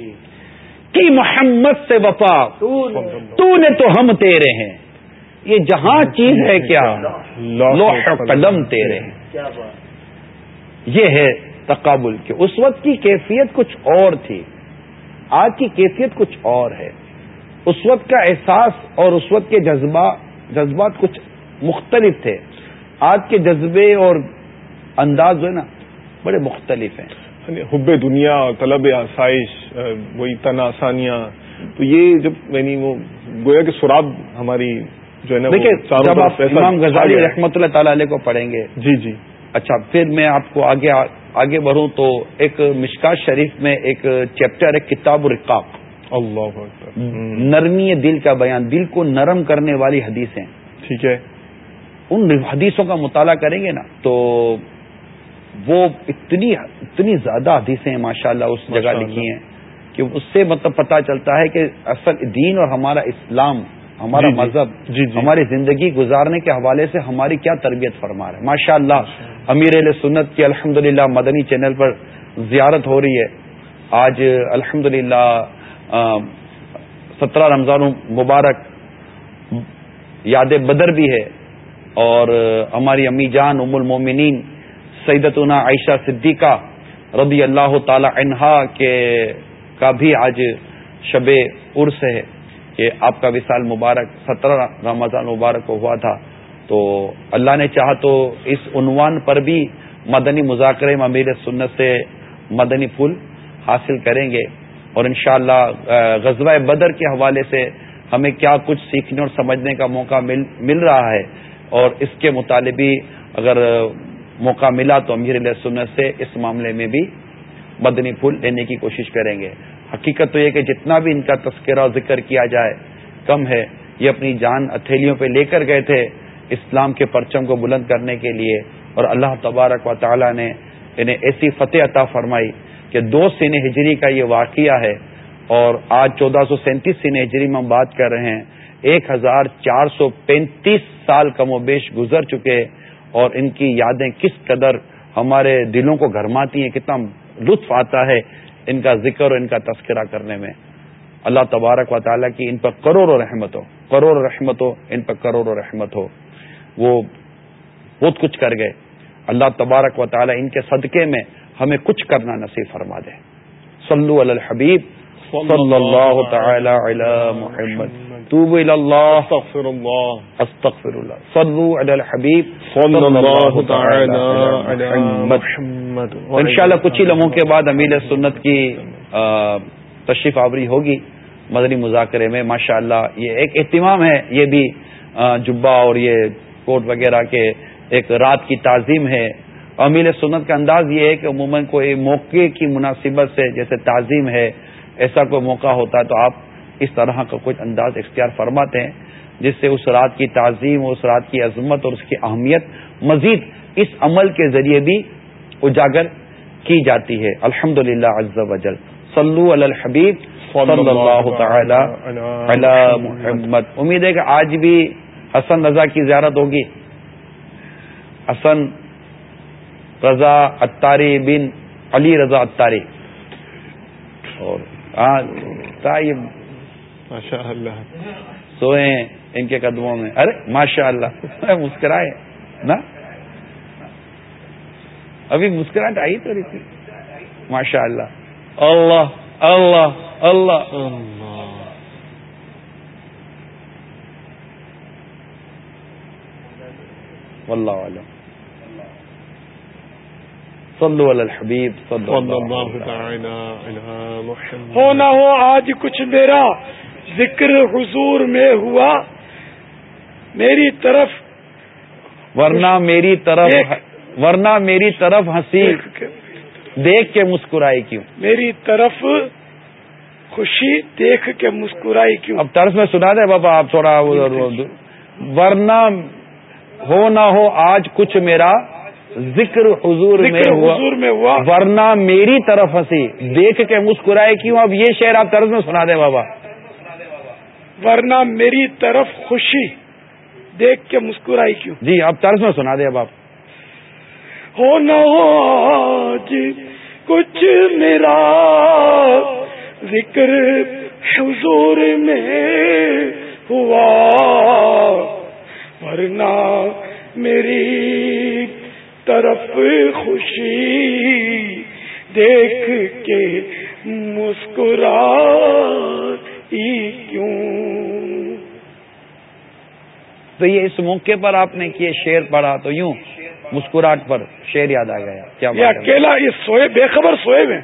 کی محمد سے وفا تو نے تو ہم تیرے ہیں، یہ جہاں چیز ہے کیا؟ لوح قلم تیرے ہیں۔ یہ ہے تقابل کے اس وقت کی کیفیت کچھ اور تھی۔ آج کی کیفیت کچھ اور ہے۔ اس وقت کا احساس اور اس وقت کے جذبہ جذبات کچھ مختلف تھے۔ آج کے جذبے اور انداز جو ہے نا بڑے مختلف ہیں۔ یعنی حب دنیا طلب آسائش وہی تن آسانیاں تو یہ جب یعنی وہ گویا کہ سراب ہماری جو ہے نا دیکھیے جب آپ امام غزالی رحمۃ اللہ تعالی علیہ کو پڑھیں گے۔ جی جی۔ اچھا پھر میں آپ کو آگے آگے بڑھوں تو ایک مشکا شریف میں ایک چیپٹر ہے کتاب الرقاق۔ اللہ نرمی دل کا بیان دل کو نرم کرنے والی حدیثیں۔ ٹھیک ہے۔ ان حدیثوں کا مطالعہ کریں گے نا تو وہ اتنی اتنی زیادہ حدیثیں ماشاء اللہ اس جگہ لکھی ہیں کہ اس سے مطلب پتا چلتا ہے کہ اصل دین اور ہمارا اسلام ہمارا جی جی۔ مذہب جی جی۔ ہماری زندگی گزارنے کے حوالے سے ہماری کیا تربیت فرما رہا ہے ماشاء اللہ امیر علیہ سنت کی الحمد مدنی چینل پر زیارت ہو رہی ہے۔ آج الحمد سترہ رمضان مبارک یاد بدر بھی ہے اور ہماری امی جان ام المومنین سیدتنا عائشہ صدیقہ رضی اللہ تعالی عنہا کے کا بھی آج شب عرس ہے۔ کہ آپ کا وصال مبارک، سترہ رمضان مبارک کو ہوا تھا، تو اللہ نے چاہا تو اس عنوان پر بھی مدنی مذاکرے میں امیر سنت سے مدنی پھول حاصل کریں گے۔ اور انشاءاللہ اللہ غزوہ بدر کے حوالے سے ہمیں کیا کچھ سیکھنے اور سمجھنے کا موقع مل مل رہا ہے۔ اور اس کے مطالبی اگر موقع ملا تو امیر علیہ سنت سے اس معاملے میں بھی مدنی پھول لینے کی کوشش کریں گے۔ حقیقت تو یہ کہ جتنا بھی ان کا تذکرہ ذکر کیا جائے، کم ہے۔ یہ اپنی جان اتھیلیوں پہ لے کر گئے تھے اسلام کے پرچم کو بلند کرنے کے لیے۔ اور اللہ تبارک و تعالی نے انہیں ایسی فتح عطا فرمائی کہ دو سین ہجری کا یہ واقعہ ہے۔ اور آج چودہ سو سینتیس سین ہجری میں ہم بات کر رہے ہیں۔ ایک ہزار چار سو پینتیس سال کم و بیش گزر چکے۔ اور ان کی یادیں کس قدر ہمارے دلوں کو گھرماتی ہیں، کتنا لطف آتا ہے۔ ان کا ذکر اور ان کا تذکرہ کرنے میں اللہ تبارک و تعالیٰ کی ان پر کروڑوں رحمت ہو، کروڑ رحمت ہو، ان پر کروڑوں رحمت ہو۔ وہ بہت کچھ کر گئے۔ اللہ تبارک و تعالیٰ ان کے صدقے میں ہمیں کچھ کرنا نصیب فرما دے۔ صلو علی الحبیب، صلی اللہ تعالی علی محمد۔ توب اللہ استغفر اللہ استغفر اللہ صلو علی الحبیب صلی اللہ تعالی علی محمد. انشاءاللہ کچھ ہی لمحوں کے بعد امیر سنت کی تشریف آوری ہوگی مدنی مذاکرے میں. ماشاء اللہ یہ ایک اہتمام ہے. یہ بھی جبا اور یہ کوٹ وغیرہ کے ایک رات کی تعظیم ہے. امیل سنت کا انداز یہ ہے کہ عموماً کوئی موقع کی مناسبت سے جیسے تعظیم ہے ایسا کوئی موقع ہوتا ہے تو آپ اس طرح کا کوئی انداز اختیار فرماتے ہیں جس سے اس رات کی تعظیم اس رات کی عظمت اور اس کی اہمیت مزید اس عمل کے ذریعے بھی اجاگر کی جاتی ہے۔ الحمد للہ وجل۔ صلو علی الحبیب صلی اللہ تعالی علی محمد۔ امید ہے کہ آج بھی حسن رضا کی زیارت ہوگی۔ حسن رضا اتاری بن علی رضا اتاری اور ماشاء اللہ سوئے ان کے قدموں میں. ارے ماشاء اللہ مسکرائے. نا؟ ابھی مسکراہٹ آئی تو رہی تھی. ماشاء اللہ اللہ اللہ. اللہ. واللہ عالم صلو علی الحبیب صلو اللہ. ہو نہ ہو آج کچھ میرا. ذکر حضور میں ہوا میری طرف ورنہ میری طرف ورنہ میری طرف ہنسی دیکھ کے مسکرائی کیوں؟ میری طرف خوشی دیکھ کے مسکرائی کیوں؟ اب طرز میں سنا دے بابا آپ تھوڑا ورنہ ہو نہ ہو آج کچھ میرا ذکر حضور میں ہوا۔ ورنہ میری طرف ہنسی دیکھ کے مسکرائے کیوں؟ اب یہ شعر آپ طرز میں سنا دے بابا۔ ورنہ میری طرف خوشی دیکھ کے مسکرائی کیوں؟ جی آپ طرز میں سنا دے اب آپ۔ ہو نہ ہو آج کچھ میرا ذکر حضور میں ہوا ورنہ میری طرف خوشی دیکھ کے مسکرا کیوں؟ تو یہ اس موقع پر آپ نے کیے شیر پڑھا تو یوں مسکراہٹ پر شیر یاد آ گیا کیا یہ اکیلا یہ سوئے بے خبر سوئے میں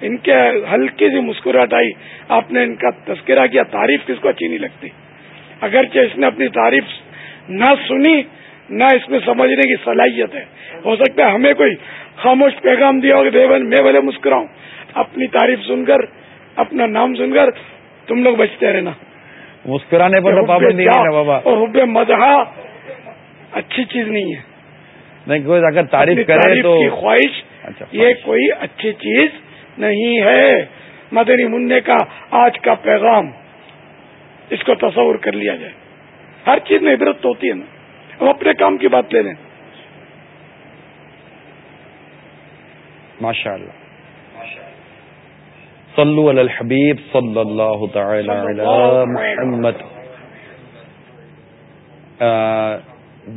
ان کے ہلکی سی مسکراہٹ آئی آپ نے ان کا تذکرہ کیا تعریف کس کو اچھی نہیں لگتی۔ اگرچہ اس نے اپنی تعریف نہ سنی نہ اس میں سمجھنے کی صلاحیت ہے۔ ہو سکتا ہے ہمیں کوئی خاموش پیغام دیا ہوگا دیون میں بھلے مسکراؤں۔ اپنی تعریف سن کر اپنا نام سن کر تم لوگ بچتے رہنا۔ مسکرانے پر پابندی بابا۔ اور حب مزہ اچھی چیز نہیں ہے۔ نہیں اگر تعریف کرے تو خواہش اچھا، یہ کوئی اچھی چیز نہیں ہے۔ مدنی منع کا آج کا پیغام اس کو تصور کر لیا جائے۔ ہر چیز میں عبرت ہوتی ہے نا۔ ہم اپنے کام کی بات لے لیں ماشاء اللہ صلو علی الحبیب صلی اللہ تعالی علی محمد.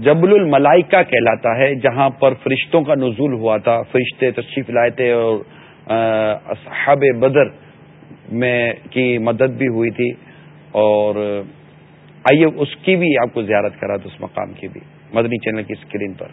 جبل الملائکہ کہلاتا ہے جہاں پر فرشتوں کا نزول ہوا تھا فرشتے تشریف لائے تھے اور اصحاب بدر میں کی مدد بھی ہوئی تھی۔ اور آئیے اس کی بھی آپ کو زیارت کرا تو اس مقام کی بھی مدنی چینل کی اسکرین پر۔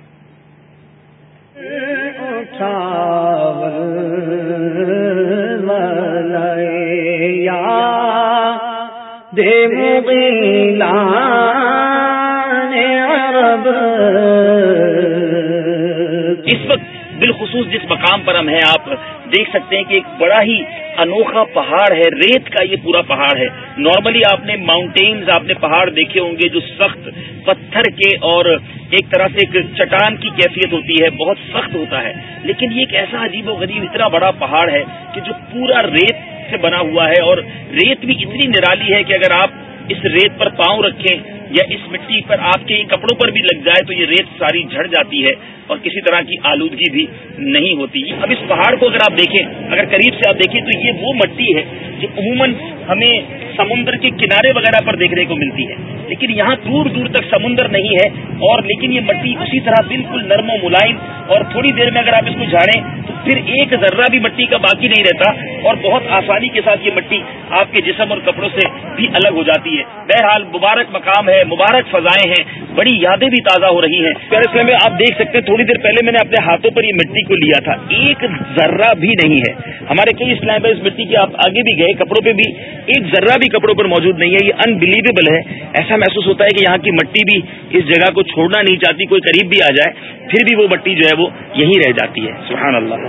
اس وقت بالخصوص جس مقام پر ہم ہیں، آپ دیکھ سکتے ہیں کہ ایک بڑا ہی انوکھا پہاڑ ہے، ریت کا یہ پورا پہاڑ ہے۔ نارملی آپ نے ماؤنٹینز آپ نے پہاڑ دیکھے ہوں گے جو سخت پتھر کے اور ایک طرح سے ایک چٹان کی کیفیت ہوتی ہے، بہت سخت ہوتا ہے۔ لیکن یہ ایک ایسا عجیب و غریب اتنا بڑا پہاڑ ہے کہ جو پورا ریت سے بنا ہوا ہے اور ریت بھی اتنی نرالی ہے کہ اگر آپ اس ریت پر پاؤں رکھیں یا اس مٹی پر آپ کے کپڑوں پر بھی لگ جائے تو یہ ریت ساری جھڑ جاتی ہے اور کسی طرح کی آلودگی بھی نہیں ہوتی۔ اب اس پہاڑ کو اگر آپ دیکھیں، اگر قریب سے آپ دیکھیں تو یہ وہ مٹی ہے جو عموماً ہمیں سمندر کے کنارے وغیرہ پر دیکھنے کو ملتی ہے۔ لیکن یہاں دور دور تک سمندر نہیں ہے اور لیکن یہ مٹی اسی طرح بالکل نرم و ملائم اور تھوڑی دیر میں اگر آپ اس کو جھاڑیں تو پھر ایک ذرہ بھی مٹی کا باقی نہیں رہتا اور بہت آسانی کے ساتھ یہ مٹی آپ کے جسم اور کپڑوں سے بھی الگ ہو جاتی ہے۔ بہرحال مبارک مقام ہے، مبارک فضائیں ہیں، بڑی یادیں بھی تازہ ہو رہی ہیں۔ پیارے میں آپ دیکھ سکتے ہیں، تھوڑی دیر پہلے میں نے اپنے ہاتھوں پر یہ مٹی کو لیا تھا۔ ایک ذرہ بھی نہیں ہے۔ ہمارے کئی اسلام اس مٹی کے آپ آگے بھی گئے، کپڑوں پہ بھی۔ ایک ذرہ بھی کپڑوں پر موجود نہیں ہے، یہ انبلیویبل ہے۔ ایسا محسوس ہوتا ہے کہ یہاں کی مٹی بھی اس جگہ کو چھوڑنا نہیں چاہتی، کوئی قریب بھی آ جائے، پھر بھی وہ مٹی جو ہے وہ یہیں رہ جاتی ہے۔ سبحان اللہ۔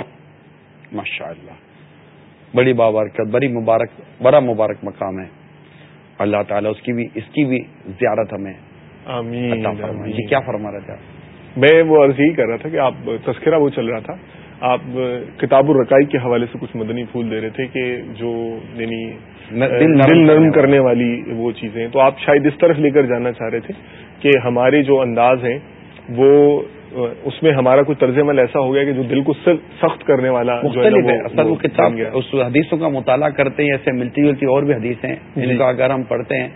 ماشاء اللہ بڑی بابرکت، بڑی مبارک، بڑا مبارک مقام ہے۔ اللہ تعالیٰ اس کی بھی اس کی بھی زیارت ہمیں جی کیا فرما رہے تھے میں وہ عرض یہی کر رہا تھا کہ آپ تذکرہ وہ چل رہا تھا۔ آپ کتاب الرقائی کے حوالے سے کچھ مدنی پھول دے رہے تھے کہ جو یعنی دل نرم کرنے والی وہ چیزیں تو آپ شاید اس طرف لے کر جانا چاہ رہے تھے کہ ہمارے جو انداز ہیں وہ اس میں ہمارا کوئی طرز عمل ایسا ہو گیا کہ جو دل کو سخت کرنے والا مختلف ہے اصل وہ کتاب اس حدیثوں کا مطالعہ کرتے ہیں ایسے ملتی جلتی اور بھی حدیث ہیں جن جی۔ کا اگر ہم پڑھتے ہیں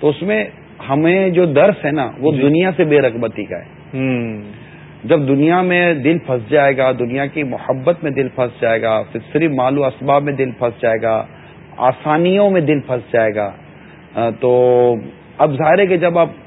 تو اس میں ہمیں جو درس ہے نا وہ جی۔ دنیا سے بے رغبتی کا ہے جب دنیا میں دل پھنس جائے گا دنیا کی محبت میں دل پھنس جائے گا پھر صرف مالو اسباب میں دل پھنس جائے گا آسانیوں میں دل پھنس جائے گا تو اب ظاہر ہے کہ جب آپ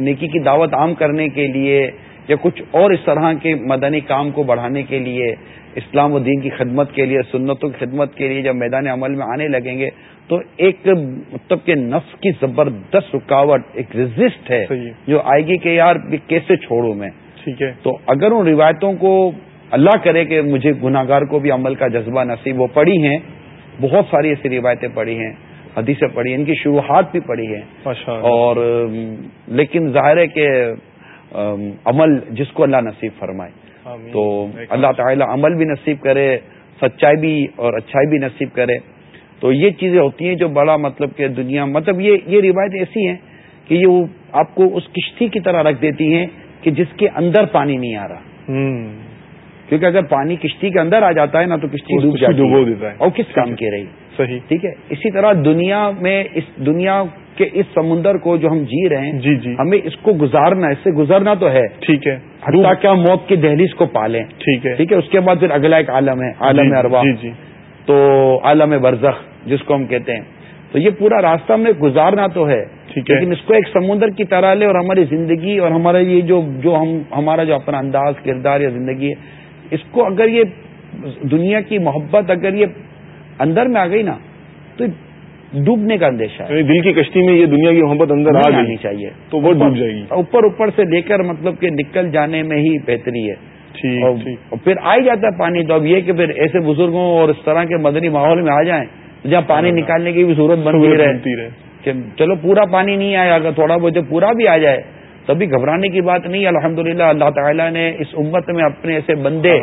نیکی کی دعوت عام کرنے کے لیے یا کچھ اور اس طرح کے مدنی کام کو بڑھانے کے لیے اسلام و دین کی خدمت کے لیے سنتوں کی خدمت کے لیے جب میدان عمل میں آنے لگیں گے تو ایک مطلب کہ نفس کی زبردست رکاوٹ ایک رزسٹ ہے جو آئے گی کہ یار کیسے چھوڑوں میں؟ ٹھیک ہے۔ تو اگر ان روایتوں کو اللہ کرے کہ مجھے گناگار کو بھی عمل کا جذبہ نصیب وہ پڑھی ہیں بہت ساری ایسی روایتیں پڑھی ہیں حدیثیں پڑھی ہیں ان کی شروحات بھی پڑھی ہیں۔ اور لیکن ظاہر ہے کہ عمل جس کو اللہ نصیب فرمائے۔ تو اللہ تعالیٰ عمل بھی نصیب کرے سچائی بھی اور اچھائی بھی نصیب کرے۔ تو یہ چیزیں ہوتی ہیں جو بڑا مطلب کہ دنیا مطلب یہ یہ روایت ایسی ہیں کہ یہ آپ کو اس کشتی کی طرح رکھ دیتی ہیں کہ جس کے اندر پانی نہیں آ رہا۔ کیونکہ اگر پانی کشتی کے اندر آ جاتا ہے نا تو کشتی ڈوب جاتی ہے۔ اور کس کام کی رہی؟ صحیح۔ ٹھیک ہے۔ اسی طرح دنیا میں اس دنیا کے اس سمندر کو جو ہم جی رہے ہیں جی جی۔ ہمیں اس کو گزارنا اس سے گزرنا تو ہے۔ ٹھیک ہے۔ حتیٰ کیا موت کی دہلیز کو پالیں۔ ٹھیک ہے۔ ٹھیک ہے؟ اس کے بعد پھر اگلا ایک عالم ہے عالم جی اروا جی جی۔ تو عالم برزخ جس کو ہم کہتے ہیں۔ تو یہ پورا راستہ ہمیں گزارنا تو ہے۔ لیکن اس کو ایک سمندر کی طرح لے اور ہماری زندگی اور ہمارا یہ جو جو ہم ہمارا جو اپنا انداز کردار یا زندگی ہے اس کو اگر یہ دنیا کی محبت اگر یہ اندر میں آ گئی نا تو ڈوبنے کا اندیشہ ہے۔ یعنی دل کی کشتی میں یہ دنیا کی محبت اندر آ جانی چاہیے۔ تو وہ ڈوب جائے گی۔ اوپر اوپر سے لے کر مطلب کہ نکل جانے میں ہی بہتری ہے۔ اور پھر آ ہی جاتا ہے پانی۔ تو اب یہ کہ پھر ایسے بزرگوں اور اس طرح کے مدنی ماحول میں آ جائیں جہاں پانی نکالنے کی بھی ضرورت بنتی رہے۔ کہ چلو پورا پانی نہیں آیا اگر تھوڑا بہت جب پورا بھی آ جائے تبھی گھبرانے کی بات نہیں۔ الحمد اللہ تعالیٰ نے اس امت میں اپنے ایسے بندے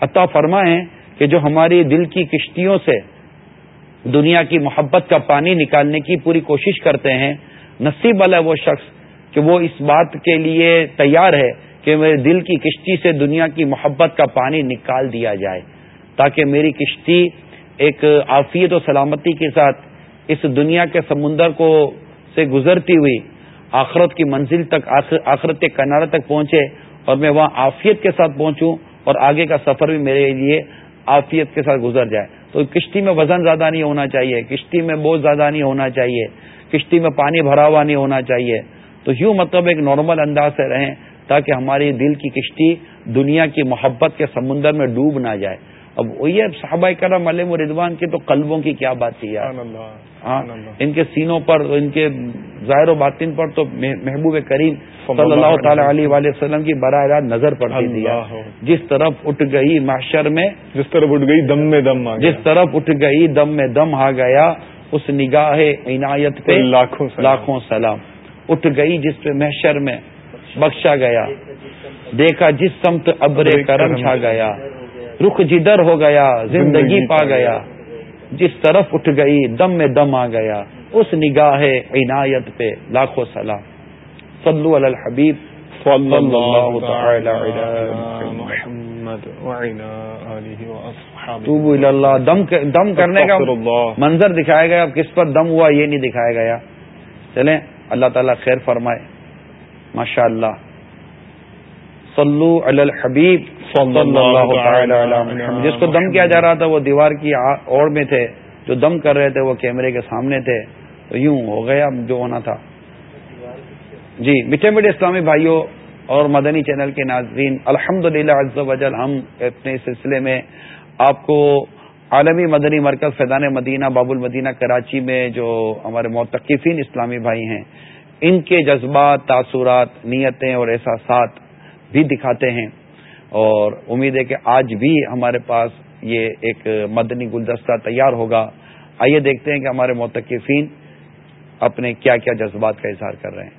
عطا فرمائے کہ جو ہماری دل کی کشتیوں سے دنیا کی محبت کا پانی نکالنے کی پوری کوشش کرتے ہیں، نصیب والا وہ شخص کہ وہ اس بات کے لیے تیار ہے کہ میرے دل کی کشتی سے دنیا کی محبت کا پانی نکال دیا جائے، تاکہ میری کشتی ایک عافیت و سلامتی کے ساتھ اس دنیا کے سمندر کو سے گزرتی ہوئی آخرت کی منزل تک، آخرت کے کنارے تک پہنچے اور میں وہاں آفیت کے ساتھ پہنچوں اور آگے کا سفر بھی میرے لیے آفیت کے ساتھ گزر جائے۔ تو کشتی میں وزن زیادہ نہیں ہونا چاہیے، کشتی میں بوجھ زیادہ نہیں ہونا چاہیے، کشتی میں پانی بھرا ہوا نہیں ہونا چاہیے۔ تو یوں مطلب ایک نارمل انداز سے رہیں تاکہ ہماری دل کی کشتی دنیا کی محبت کے سمندر میں ڈوب نہ جائے۔ اب وہی صحابہ کرم علیہ رضوان کی تو قلبوں کی کیا بات تھی یار؟ ہاں ان کے سینوں پر ان کے ظاہر و باطن پر تو محبوب کریم صلی اللہ تعالی علیہ وسلم کی براہ راست نظر پڑتی تھی جس طرف اٹھ گئی معاشر میں جس طرف اٹھ گئی دم میں دم جس طرف اٹھ گئی دم میں دم آ گیا اس نگاہ عنایت پہ لاکھوں لاکھوں سلام۔ اٹھ گئی جس پہ محشر میں بخشا گیا۔ دیکھا جس سمت ابر کرم چھا گیا۔ رخ جدر ہو گیا زندگی پا گیا۔ جس طرف اٹھ گئی دم میں دم آ گیا۔ اس نگاہ عنایت پہ لاکھوں سلام۔ صلو علی الحبیب صلی اللہ تعالی علی محمد توبو اللہ۔ دم دم کرنے کا منظر دکھایا گیا۔ اب کس پر دم ہوا یہ نہیں دکھایا گیا۔ چلیں اللہ تعالیٰ خیر فرمائے۔ ماشاء اللہ صلو علی الحبیب صلی اللہ تعالی علی محمد جس کو دم کیا جا رہا تھا وہ دیوار کی اوڑ میں تھے جو دم کر رہے تھے وہ کیمرے کے سامنے تھے۔ تو یوں ہو گیا جو ہونا تھا۔ جی میٹھے میٹھے اسلامی بھائیوں اور مدنی چینل کے ناظرین الحمد للہ وجل ہم اپنے سلسلے میں آپ کو عالمی مدنی مرکز فیضان مدینہ باب المدینہ کراچی میں جو ہمارے معتقفین اسلامی بھائی ہیں ان کے جذبات تاثرات نیتیں اور احساسات بھی دکھاتے ہیں اور امید ہے کہ آج بھی ہمارے پاس یہ ایک مدنی گلدستہ تیار ہوگا۔ آئیے دیکھتے ہیں کہ ہمارے متقفین اپنے کیا کیا جذبات کا اظہار کر رہے ہیں۔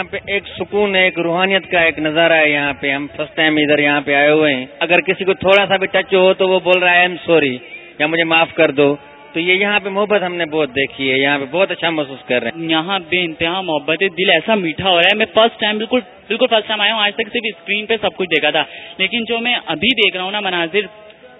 یہاں پہ ایک سکون ہے، ایک روحانیت کا ایک نظارہ ہے یہاں پہ۔ ہم فرسٹ ٹائم ادھر یہاں پہ آئے ہوئے ہیں۔ اگر کسی کو تھوڑا سا بھی ٹچ ہو تو وہ بول رہا ہے ایم سوری یا مجھے معاف کر دو۔ تو یہ یہاں پہ محبت ہم نے بہت دیکھی ہے۔ یہاں پہ بہت اچھا محسوس کر رہے ہیں۔ یہاں بے انتہا محبت ہے، دل ایسا میٹھا ہو رہا ہے۔ میں فرسٹ ٹائم بالکل بالکل فرسٹ ٹائم آیا ہوں۔ آج تک صرف اسکرین پہ سب کچھ دیکھا تھا۔ لیکن جو میں ابھی دیکھ رہا ہوں نا، مناظر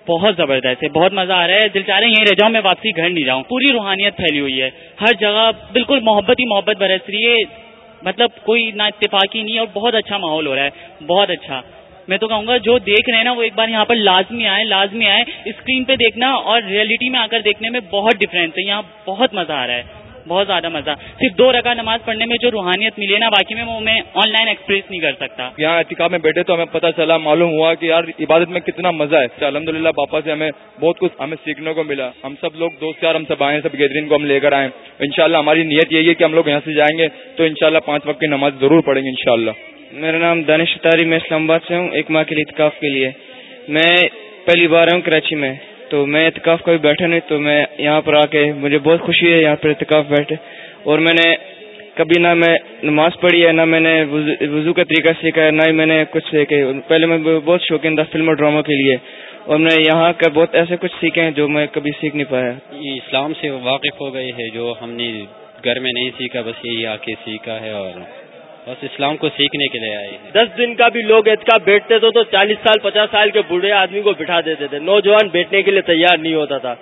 بہت زبردست ہے، بہت مزہ آ رہا ہے۔ دل چاہ رہے ہیں یہیں رہ جاؤں، میں واپسی گھر نہیں جاؤں۔ پوری روحانیت پھیلی ہوئی ہے۔ ہر جگہ بالکل محبت ہی محبت برس رہی ہے۔ مطلب کوئی نہ اتفاقی نہیں اور بہت اچھا ماحول ہو رہا ہے، بہت اچھا۔ میں تو کہوں گا جو دیکھ رہے ہیں نا، وہ ایک بار یہاں پر لازمی آئے لازمی آئے۔ اسکرین پہ دیکھنا اور ریئلٹی میں آ کر دیکھنے میں بہت ڈفرینس ہے، یہاں بہت مزہ آ رہا ہے۔ بہت زیادہ مزہ۔ صرف دو رکعت نماز پڑھنے میں جو روحانیت ملی ہے نا باقی میں وہ میں آن لائن ایکسپریس نہیں کر سکتا۔ یہاں احتکاب میں بیٹھے تو ہمیں پتہ چلا معلوم ہوا کہ یار عبادت میں کتنا مزہ ہے۔ الحمد للہ باپا سے ہمیں بہت کچھ ہمیں سیکھنے کو ملا۔ ہم سب لوگ دوست یار ہم سب آئے سب گیدرین کو ہم لے کر آئے ان ہماری نیت یہی ہے کہ ہم لوگ یہاں سے جائیں گے تو ان پانچ وقت کی نماز ضرور پڑھیں گے ان میرا نام دانش تاری میں اسلام آباد سے ہوں ایک ماہ کے لیے اتکاف کے لیے۔ میں پہلی بار ہوں کراچی میں۔ تو میں اتکاف کبھی بیٹھا نہیں، تو میں یہاں پر آ کے مجھے بہت خوشی ہے یہاں پر اتکاف بیٹھے۔ اور میں نے کبھی نہ میں نماز پڑھی ہے، نہ میں نے وضو کا طریقہ سیکھا ہے، نہ ہی میں نے کچھ سیکھے۔ پہلے میں بہت شوقین تھا فلم اور ڈراموں کے لیے، اور میں یہاں کا بہت ایسے کچھ سیکھے ہیں جو میں کبھی سیکھ نہیں پایا۔ یہ اسلام سے واقف ہو گئے ہے جو ہم نے گھر میں نہیں سیکھا، بس یہی آ کے سیکھا ہے اور بس اسلام کو سیکھنے کے لیے آئے دس دن کا بھی لوگ اعتکا بیٹھتے تھے تو چالیس سال، پچاس سال کے بوڑھے آدمی کو بٹھا دیتے تھے۔ نوجوان بیٹھنے کے لیے تیار نہیں ہوتا تھا۔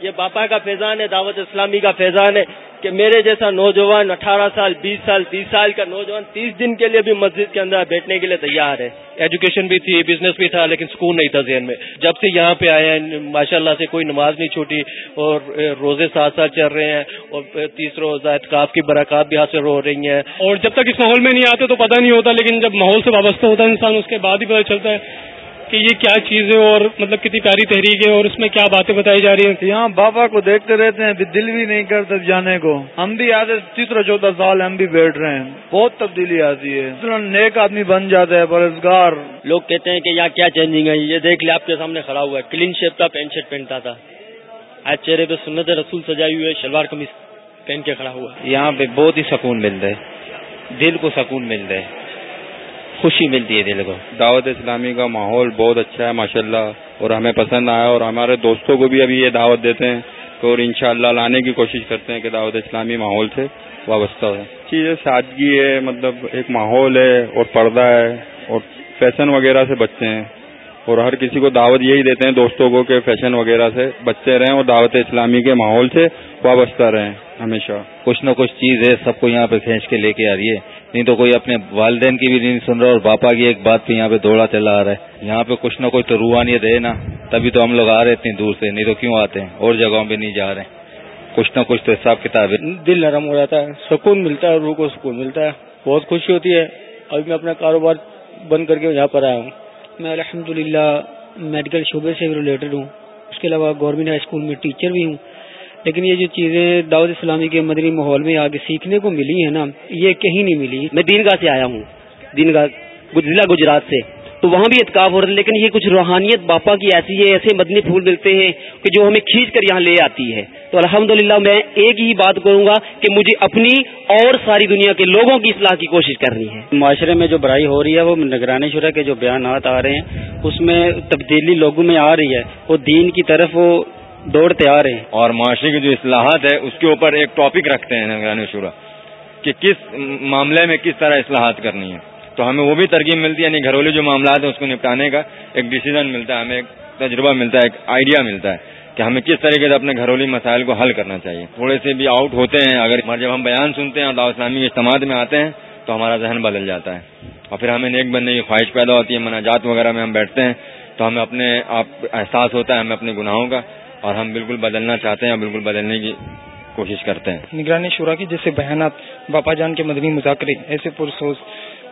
یہ باپا کا فیضان ہے، دعوت اسلامی کا فیضان ہے۔ کہ میرے جیسا نوجوان اٹھارہ سال، بیس سال، تیس سال کا نوجوان تیس دن کے لیے بھی مسجد کے اندر بیٹھنے کے لیے تیار ہے۔ ایجوکیشن بھی تھی بزنس بھی تھا، لیکن سکون نہیں تھا ذہن میں۔ جب سے یہاں پہ آئے ہیں ماشاء اللہ سے کوئی نماز نہیں چھوٹی اور روزے ساتھ ساتھ چل رہے ہیں اور تیس روزہ اعتکاف کی برکات بھی حاصل ہو رہی ہیں۔ اور جب تک اس ماحول میں نہیں آتے تو پتہ نہیں ہوتا، لیکن جب ماحول سے وابستہ ہوتا ہے انسان، اس کے بعد ہی پتہ چلتا ہے۔ کہ یہ کیا چیز ہے اور مطلب کتنی پیاری تحریک ہے اور اس میں کیا باتیں بتائی جا رہی ہیں؟ یہاں بابا کو دیکھتے رہتے ہیں دل بھی نہیں کرتے جانے کو۔ ہم بھی آتے تیسرا چودہ سال ہم بھی بیٹھ رہے ہیں۔ بہت تبدیلی آتی ہے۔ اتنا نیک آدمی بن جاتا ہے برزگار لوگ کہتے ہیں کہ یہاں کیا چینجنگ ہے؟ یہ دیکھ لے آپ کے سامنے کھڑا ہوا ہے۔ کلین شیپ کا پینٹ شرٹ پہنتا تھا۔ آج چہرے پہ سنت رسول سجائی ہوئی ہے شلوار قمیض پہن کے کھڑا ہوا یہاں پہ بہت ہی سکون ملتا ہے۔ دل کو سکون ملتا ہے۔ خوشی ملتی ہے دل کو۔ دعوت اسلامی کا ماحول بہت اچھا ہے ماشاءاللہ اور ہمیں پسند آیا اور ہمارے دوستوں کو بھی ابھی یہ دعوت دیتے ہیں اور انشاءاللہ لانے کی کوشش کرتے ہیں کہ دعوت اسلامی ماحول سے وابستہ ہے چیزیں سادگی ہے مطلب ایک ماحول ہے اور پردہ ہے اور فیشن وغیرہ سے بچتے ہیں۔ اور ہر کسی کو دعوت یہی دیتے ہیں دوستوں کو کہ فیشن وغیرہ سے بچے رہیں اور دعوت اسلامی کے ماحول سے وابستہ رہیں ہمیشہ۔ کچھ نہ کچھ چیز ہے سب کو یہاں پہ کھینچ کے لے کے آ رہی ہے۔ نہیں تو کوئی اپنے والدین کی بھی نہیں سن رہا اور باپا کی ایک بات پہ یہاں پہ دوڑا چلا آ رہا ہے۔ یہاں پہ کچھ نہ کچھ تو روحانیت ہے نا۔ تبھی تو ہم لوگ آ رہے اتنی دور سے نہیں تو کیوں آتے ہیں؟ اور جگہوں پہ نہیں جا رہے ہیں۔ کچھ نہ کچھ تو حساب کتاب ہے۔ دل نرم ہو جاتا ہے سکون ملتا ہے روح کو سکون ملتا ہے۔ بہت خوشی ہوتی ہے۔ ابھی میں اپنا کاروبار بند کر کے یہاں پر آیا ہوں۔ میں الحمد میڈیکل شعبے سے ریلیٹڈ ہوں۔ اس کے علاوہ گورنمنٹ ہائی اسکول میں ٹیچر بھی ہوں۔ لیکن یہ جو چیزیں دعوت اسلامی کے مدنی ماحول میں آگے سیکھنے کو ملی ہیں نا، یہ کہیں نہیں ملی۔ میں دین گاہ سے آیا ہوں۔ دین گاہ ضلع گجرات سے۔ تو وہاں بھی اتکاف ہو رہا ہے لیکن یہ کچھ روحانیت باپا کی ایسی ہے، ایسے مدنی پھول ملتے ہیں کہ جو ہمیں کھینچ کر یہاں لے آتی ہے۔ تو الحمد میں ایک ہی بات کروں گا کہ مجھے اپنی اور ساری دنیا کے لوگوں کی اصلاح کی کوشش کرنی ہے۔ معاشرے میں جو برائی ہو رہی ہے وہ نگرانی شرح کے جو بیانات آ رہے ہیں اس میں تبدیلی لوگوں میں آ رہی ہے۔ وہ دین کی طرف وہ دوڑتے آ رہے ہیں۔ اور معاشرے کی جو اصلاحات ہے اس کے اوپر ایک ٹاپک رکھتے ہیں نگرانی شورا کہ کس معاملے میں کس طرح اصلاحات کرنی ہے تو ہمیں وہ بھی ترغیب ملتی ہے یعنی گھریلو جو معاملات ہیں اس کو نپٹانے کا ایک ڈیسیزن ملتا ہے ہمیں ایک تجربہ ملتا ہے ایک آئیڈیا ملتا ہے۔ کہ ہمیں کس طریقے سے اپنے گھریلو مسائل کو حل کرنا چاہیے۔ تھوڑے سے بھی آؤٹ ہوتے ہیں، اگر جب ہم بیان سنتے ہیں اور دعوت اسلامی کے میں آتے ہیں، تو ہمارا ذہن بدل جاتا ہے۔ اور پھر ہمیں نیک بننے کی خواہش پیدا ہوتی ہے، مناجات وغیرہ میں ہم بیٹھتے ہیں، تو ہمیں اپنے آپ احساس ہوتا ہے، ہمیں اپنے گناہوں کا، اور ہم بالکل بدلنا چاہتے ہیں اور بالکل بدلنے کی کوشش کرتے ہیں۔ نگرانی شورا کی جیسے بیانات باپا جان کے مدنی مذاکرے، ایسے پرسوز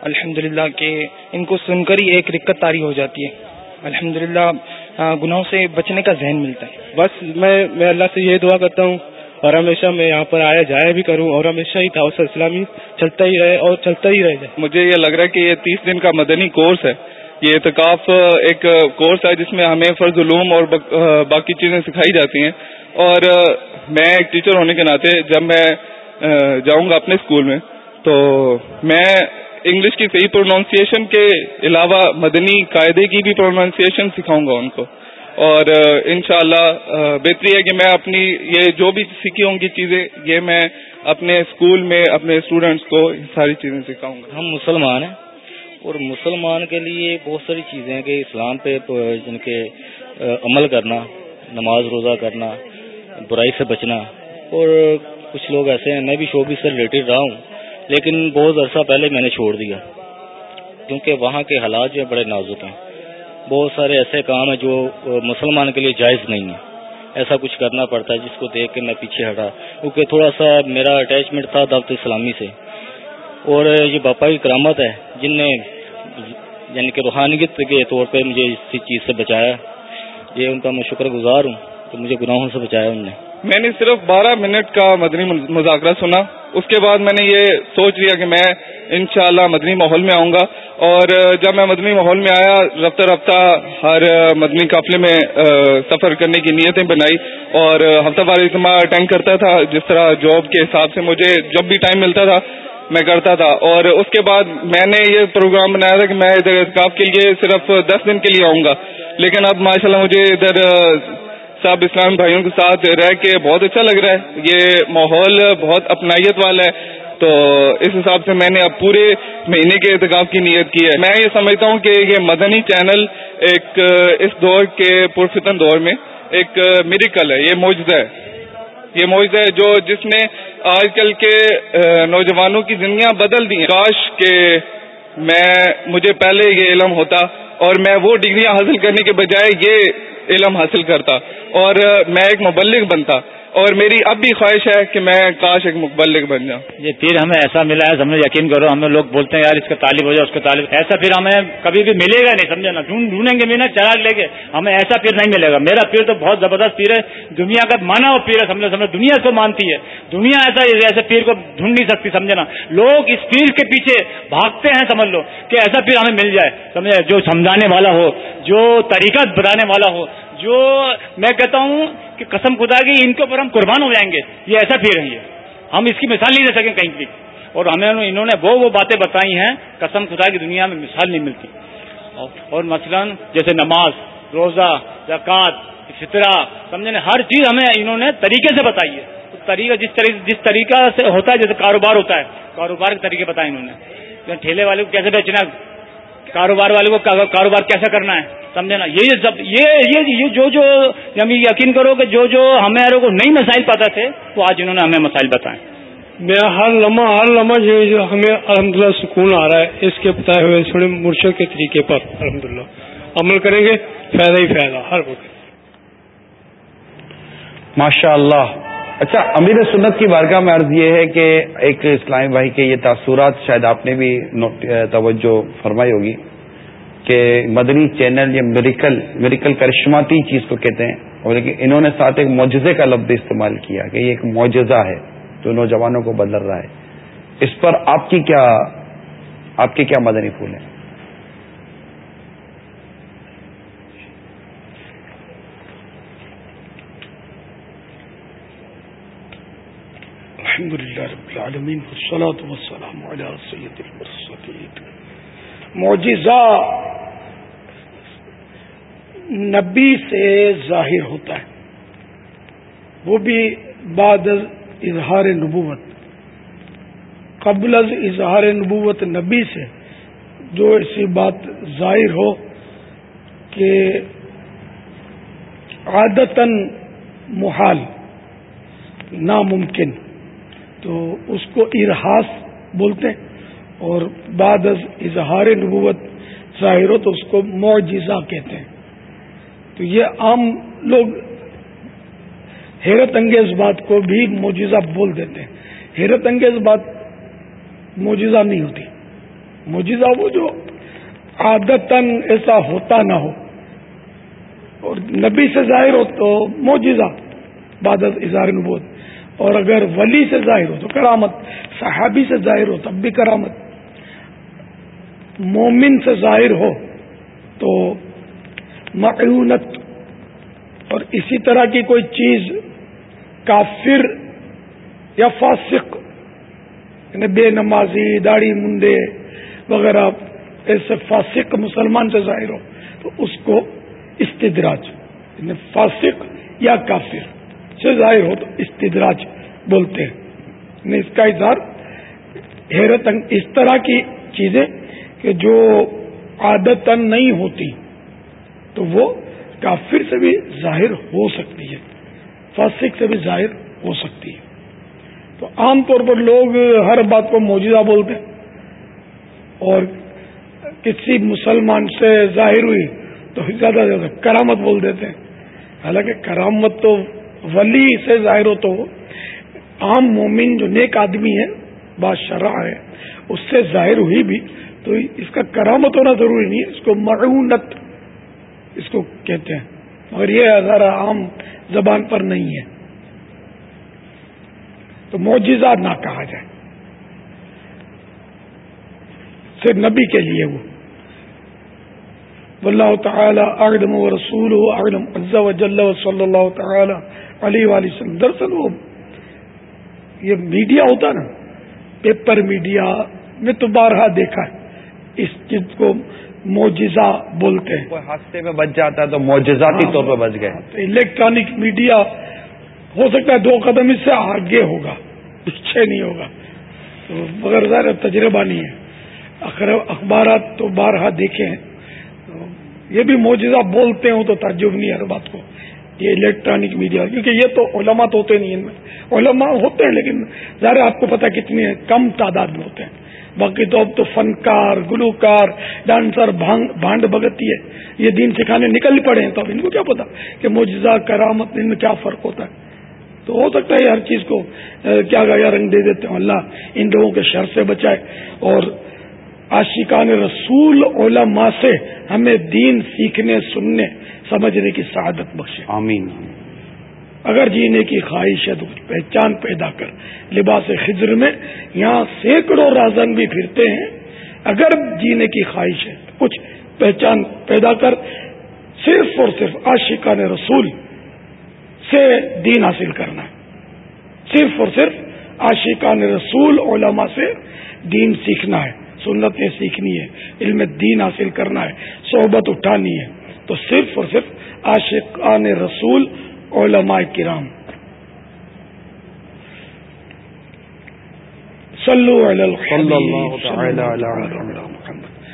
الحمد للہ کہ ان کو سن کر ہی ایک رکت تاری ہو جاتی ہے۔ الحمد للہ گناہوں سے بچنے کا ذہن ملتا ہے۔ بس میں میں اللہ سے یہ دعا کرتا ہوں اور ہمیشہ میں یہاں پر آیا جایا بھی کروں اور ہمیشہ ہی دعوت اسلامی چلتا ہی رہے اور چلتا ہی رہے۔ مجھے یہ لگ رہا ہے کہ یہ تیس دن کا مدنی کورس ہے۔ یہ اعتکاف ایک کورس ہے جس میں ہمیں فرض علوم اور باقی چیزیں سکھائی جاتی ہیں۔ اور میں ایک ٹیچر ہونے کے ناطے جب میں جاؤں گا اپنے اسکول میں تو میں انگلش کی صحیح پروناؤنسیشن کے علاوہ مدنی قاعدے کی بھی پروناؤنسیشن سکھاؤں گا ان کو۔ اور انشاءاللہ بہتری ہے کہ میں اپنی یہ جو بھی سیکھی ہوں گی چیزیں، یہ میں اپنے اسکول میں اپنے اسٹوڈینٹس کو ساری چیزیں سکھاؤں گا۔ ہم مسلمان ہیں اور مسلمان کے لیے بہت ساری چیزیں ہیں کہ اسلام پہ جن کے عمل کرنا، نماز روزہ کرنا، برائی سے بچنا۔ اور کچھ لوگ ایسے ہیں، میں بھی شوبی سے ریلیٹڈ رہا ہوں۔ لیکن بہت عرصہ پہلے میں نے چھوڑ دیا، کیونکہ وہاں کے حالات جو بڑے نازک ہیں۔ بہت سارے ایسے کام ہیں جو مسلمان کے لیے جائز نہیں ہیں۔ ایسا کچھ کرنا پڑتا ہے جس کو دیکھ کے میں پیچھے ہٹا، کیونکہ تھوڑا سا میرا اٹیچمنٹ تھا دعوت اسلامی سے۔ اور یہ باپا کی کرامت ہے، جن نے یعنی کہ روحانیت کے طور پہ مجھے اسی چیز سے بچایا۔ یہ ان کا میں شکر گزار ہوں کہ مجھے گناہوں سے بچایا انہوں نے۔ میں نے صرف بارہ منٹ کا مدنی مذاکرہ سنا۔ اس کے بعد میں نے یہ سوچ لیا کہ میں انشاءاللہ مدنی ماحول میں آؤں گا۔ اور جب میں مدنی ماحول میں آیا رفتہ رفتہ ہر مدنی قافلے میں سفر کرنے کی نیتیں بنائی۔ اور ہفتہ بار اجتماع اٹینڈ کرتا تھا۔ جس طرح جاب کے حساب سے مجھے جب بھی ٹائم ملتا تھا، میں کرتا تھا۔ اور اس کے بعد میں نے یہ پروگرام بنایا تھا کہ میں ادھر احتکاب کے لیے صرف دس دن کے لیے آؤں گا۔ لیکن اب ماشاءاللہ مجھے ادھر صاحب اسلام بھائیوں کے ساتھ رہ کے بہت اچھا لگ رہا ہے۔ یہ ماحول بہت اپنائیت والا ہے۔ تو اس حساب سے میں نے اب پورے مہینے کے احتکاب کی نیت کی ہے۔ میں یہ سمجھتا ہوں کہ یہ مدنی چینل ایک اس دور کے پرفتن دور میں ایک میریکل ہے۔ یہ موجودہ ہے۔ یہ موجودہ ہے جو جس نے آج کل کے نوجوانوں کی زندگیاں بدل دی کاش کہ میں، مجھے پہلے یہ علم ہوتا اور میں وہ ڈگریاں حاصل کرنے کے بجائے یہ علم حاصل کرتا اور میں ایک مبلغ بنتا۔ اور میری اب بھی خواہش ہے کہ میں کاش ایک مبلغ بن جاؤں۔ یہ پھر ہمیں ایسا ملا ہے سمجھے یقین کرو ہمیں لوگ بولتے ہیں، یار اس کا تعلیم ہو جائے اس کا تعلیم ایسا پھر ہمیں کبھی بھی ملے گا نہیں، سمجھے نا؟ ڈھونڈیں گے بھی نا، چراغ لے کے۔ ہمیں ایسا پھر نہیں ملے گا۔ میرا پیر تو بہت زبردست پیر ہے۔ دنیا کا مانا ہوا پیر ہے، سمجھے سمجھے، دنیا کو مانتی ہے۔ دنیا ایسا ایسے پیر کو ڈھونڈ نہیں سکتی، سمجھے نا؟ لوگ اس پیر کے پیچھے بھاگتے ہیں، سمجھ لو، کہ ایسا پیر ہمیں مل جائے، سمجھے؟ جو سمجھانے والا ہو، جو طریقہ بتانے والا ہو جو میں کہتا ہوں کہ قسم خدا کی ان کے اوپر ہم قربان ہو جائیں گے، یہ ایسا پھر رہی ہے ہم اس کی مثال نہیں دے سکیں کہیں بھی۔ اور ہمیں انہوں نے وہ وہ باتیں بتائی ہیں، قسم خدا کی دنیا میں مثال نہیں ملتی۔ اور مثلا جیسے نماز، روزہ، زکوٰۃ، فطرہ، سمجھے ہر چیز ہمیں انہوں نے طریقے سے بتائی ہے۔ طریقہ جس طریقے جس طریقہ سے ہوتا ہے، جیسے کاروبار ہوتا ہے، کاروبار کے طریقے بتائے انہوں نے۔ ٹھیلے والے کو کیسے بیچنا کاروبار والے کو کاروبار کیسا کرنا ہے؟ سمجھے نا یہ سب یہ جو جو ہم یقین کرو کہ جو جو ہمیں کو نئی مسائل پتا تھے وہ آج انہوں نے ہمیں مسائل بتائے۔ میرا ہر لمحہ ہر لمحہ جو جو ہمیں الحمد للہ سکون آ رہا ہے اس کے بتائے ہوئے تھوڑے مرشد کے طریقے پر الحمد للہ عمل کریں گے فائدہ ہی فائدہ ہر وقت۔ ماشاء اللہ اچھا امیر سنت کی بارگاہ میں عرض یہ ہے کہ ایک اسلامی بھائی کے یہ تاثرات شاید آپ نے بھی توجہ فرمائی ہوگی۔ کہ مدنی چینل یہ میریکل میریکل کرشماتی چیز کو کہتے ہیں، اور لیکن انہوں نے ساتھ ایک معجزے کا لفظ استعمال کیا کہ یہ ایک معجزہ ہے جو نوجوانوں کو بدل رہا ہے۔ اس پر آپ کی کیا، آپ کے کیا مدنی پھول ہیں؟ الحمد لله رب العالمين والسلام على سيد المرسلين معجزہ نبی سے ظاہر ہوتا ہے۔ وہ بھی بعد از اظہار نبوت۔ قبل از اظہار نبوت نبی سے جو ایسی بات ظاہر ہو کہ عادتاً محال، ناممکن۔ تو اس کو ارحاس بولتے ہیں اور بعد از اظہار نبوت ظاہر ہو تو اس کو معجزہ کہتے ہیں۔ تو یہ عام لوگ حیرت انگیز بات کو بھی معجزہ بول دیتے ہیں۔ حیرت انگیز بات معجزہ نہیں ہوتی۔ معجزہ وہ جو عادتاً ایسا ہوتا نہ ہو۔ اور نبی سے ظاہر ہو تو معجزہ بعد اظہار نبوت۔ اور اگر ولی سے ظاہر ہو تو کرامت، صحابی سے ظاہر ہو تب بھی کرامت۔ مومن سے ظاہر ہو تو معیونت اور اسی طرح کی کوئی چیز کافر یا فاسق یعنی بے نمازی، داڑھی منڈے وغیرہ، ایسے فاسق مسلمان سے ظاہر ہو، تو اس کو استدراج یعنی فاسق یا کافر سے ظاہر ہو، تو استدراج بولتے ہیں۔ یعنی اس کا اظہار حیرت اس طرح کی چیزیں کہ جو عادت نہیں ہوتی۔ تو وہ کافر سے بھی ظاہر ہو سکتی ہے، فاسق سے بھی ظاہر ہو سکتی ہے۔ تو عام طور پر لوگ ہر بات کو موجودہ بولتے ہیں۔ اور کسی مسلمان سے ظاہر ہوئی تو زیادہ سے زیادہ کرامت بول دیتے ہیں۔ حالانکہ کرامت تو ولی سے ظاہر ہو تو عام مومن جو نیک آدمی ہے، بادشاہ ہے، اس سے ظاہر ہوئی بھی تو اس کا کرامت ہونا ضروری نہیں ہے، اس کو معونت اس کو کہتے ہیں۔ مگر یہ ذرا عام زبان پر نہیں ہے۔ تو معجزہ نہ کہا جائے۔ صرف نبی کے لیے وہ۔ واللہ تعالی اعلم و رسول اعلم عز و جل و صلی اللہ تعالی علیہ وآلہ وسلم۔ دراصل وہ یہ میڈیا ہوتا نا، پیپر میڈیا میں تو بارہا دیکھا ہے۔ اس چیز کو موجزہ بولتے ہیں۔ ہاستے میں بچ جاتا ہے تو موجزاتی طور پہ بچ گئے۔ الیکٹرانک میڈیا ہو سکتا ہے دو قدم اس سے آگے ہوگا پیچھے نہیں ہوگا۔ تو مگر ظاہر تجربہ نہیں ہے۔ اخبارات تو بارہا دیکھے ہیں۔ یہ بھی موجزہ بولتے ہوں تو تعجب نہیں ہر بات کو۔ یہ الیکٹرانک میڈیا کیونکہ یہ تو علماء تو ہوتے نہیں ان میں علماء ہوتے ہیں لیکن ظاہر آپ کو پتا کتنی کم تعداد میں ہوتے ہیں۔ باقی تو اب تو فنکار، گلوکار، ڈانسر بھانڈ بگتی ہے۔ یہ دین سکھانے نکل پڑے ہیں تو اب ان کو کیا پتا کہ موجزہ کرامت، ان میں کیا فرق ہوتا ہے۔ تو ہو سکتا ہے ہر چیز کو کیا گایا رنگ دے دیتے ہیں اللہ ان لوگوں کے شر سے بچائے۔ اور عاشقان رسول، علماء سے ہمیں دین سیکھنے، سننے، سمجھنے کی سعادت بخشے۔ آمین۔ اگر جینے کی خواہش ہے تو کچھ پہچان پیدا کر لباس خضر میں، یہاں سینکڑوں رازن بھی پھرتے ہیں۔ اگر جینے کی خواہش ہے تو کچھ پہچان پیدا کر صرف اور صرف عاشقان رسول سے دین حاصل کرنا ہے۔ صرف اور صرف عاشقان رسول علماء سے دین سیکھنا ہے، سنتیں سیکھنی ہے، علم دین حاصل کرنا ہے، صحبت اٹھانی ہے۔ تو صرف اور صرف عاشقان رسول علماء کرام۔ صلو علی الخلیل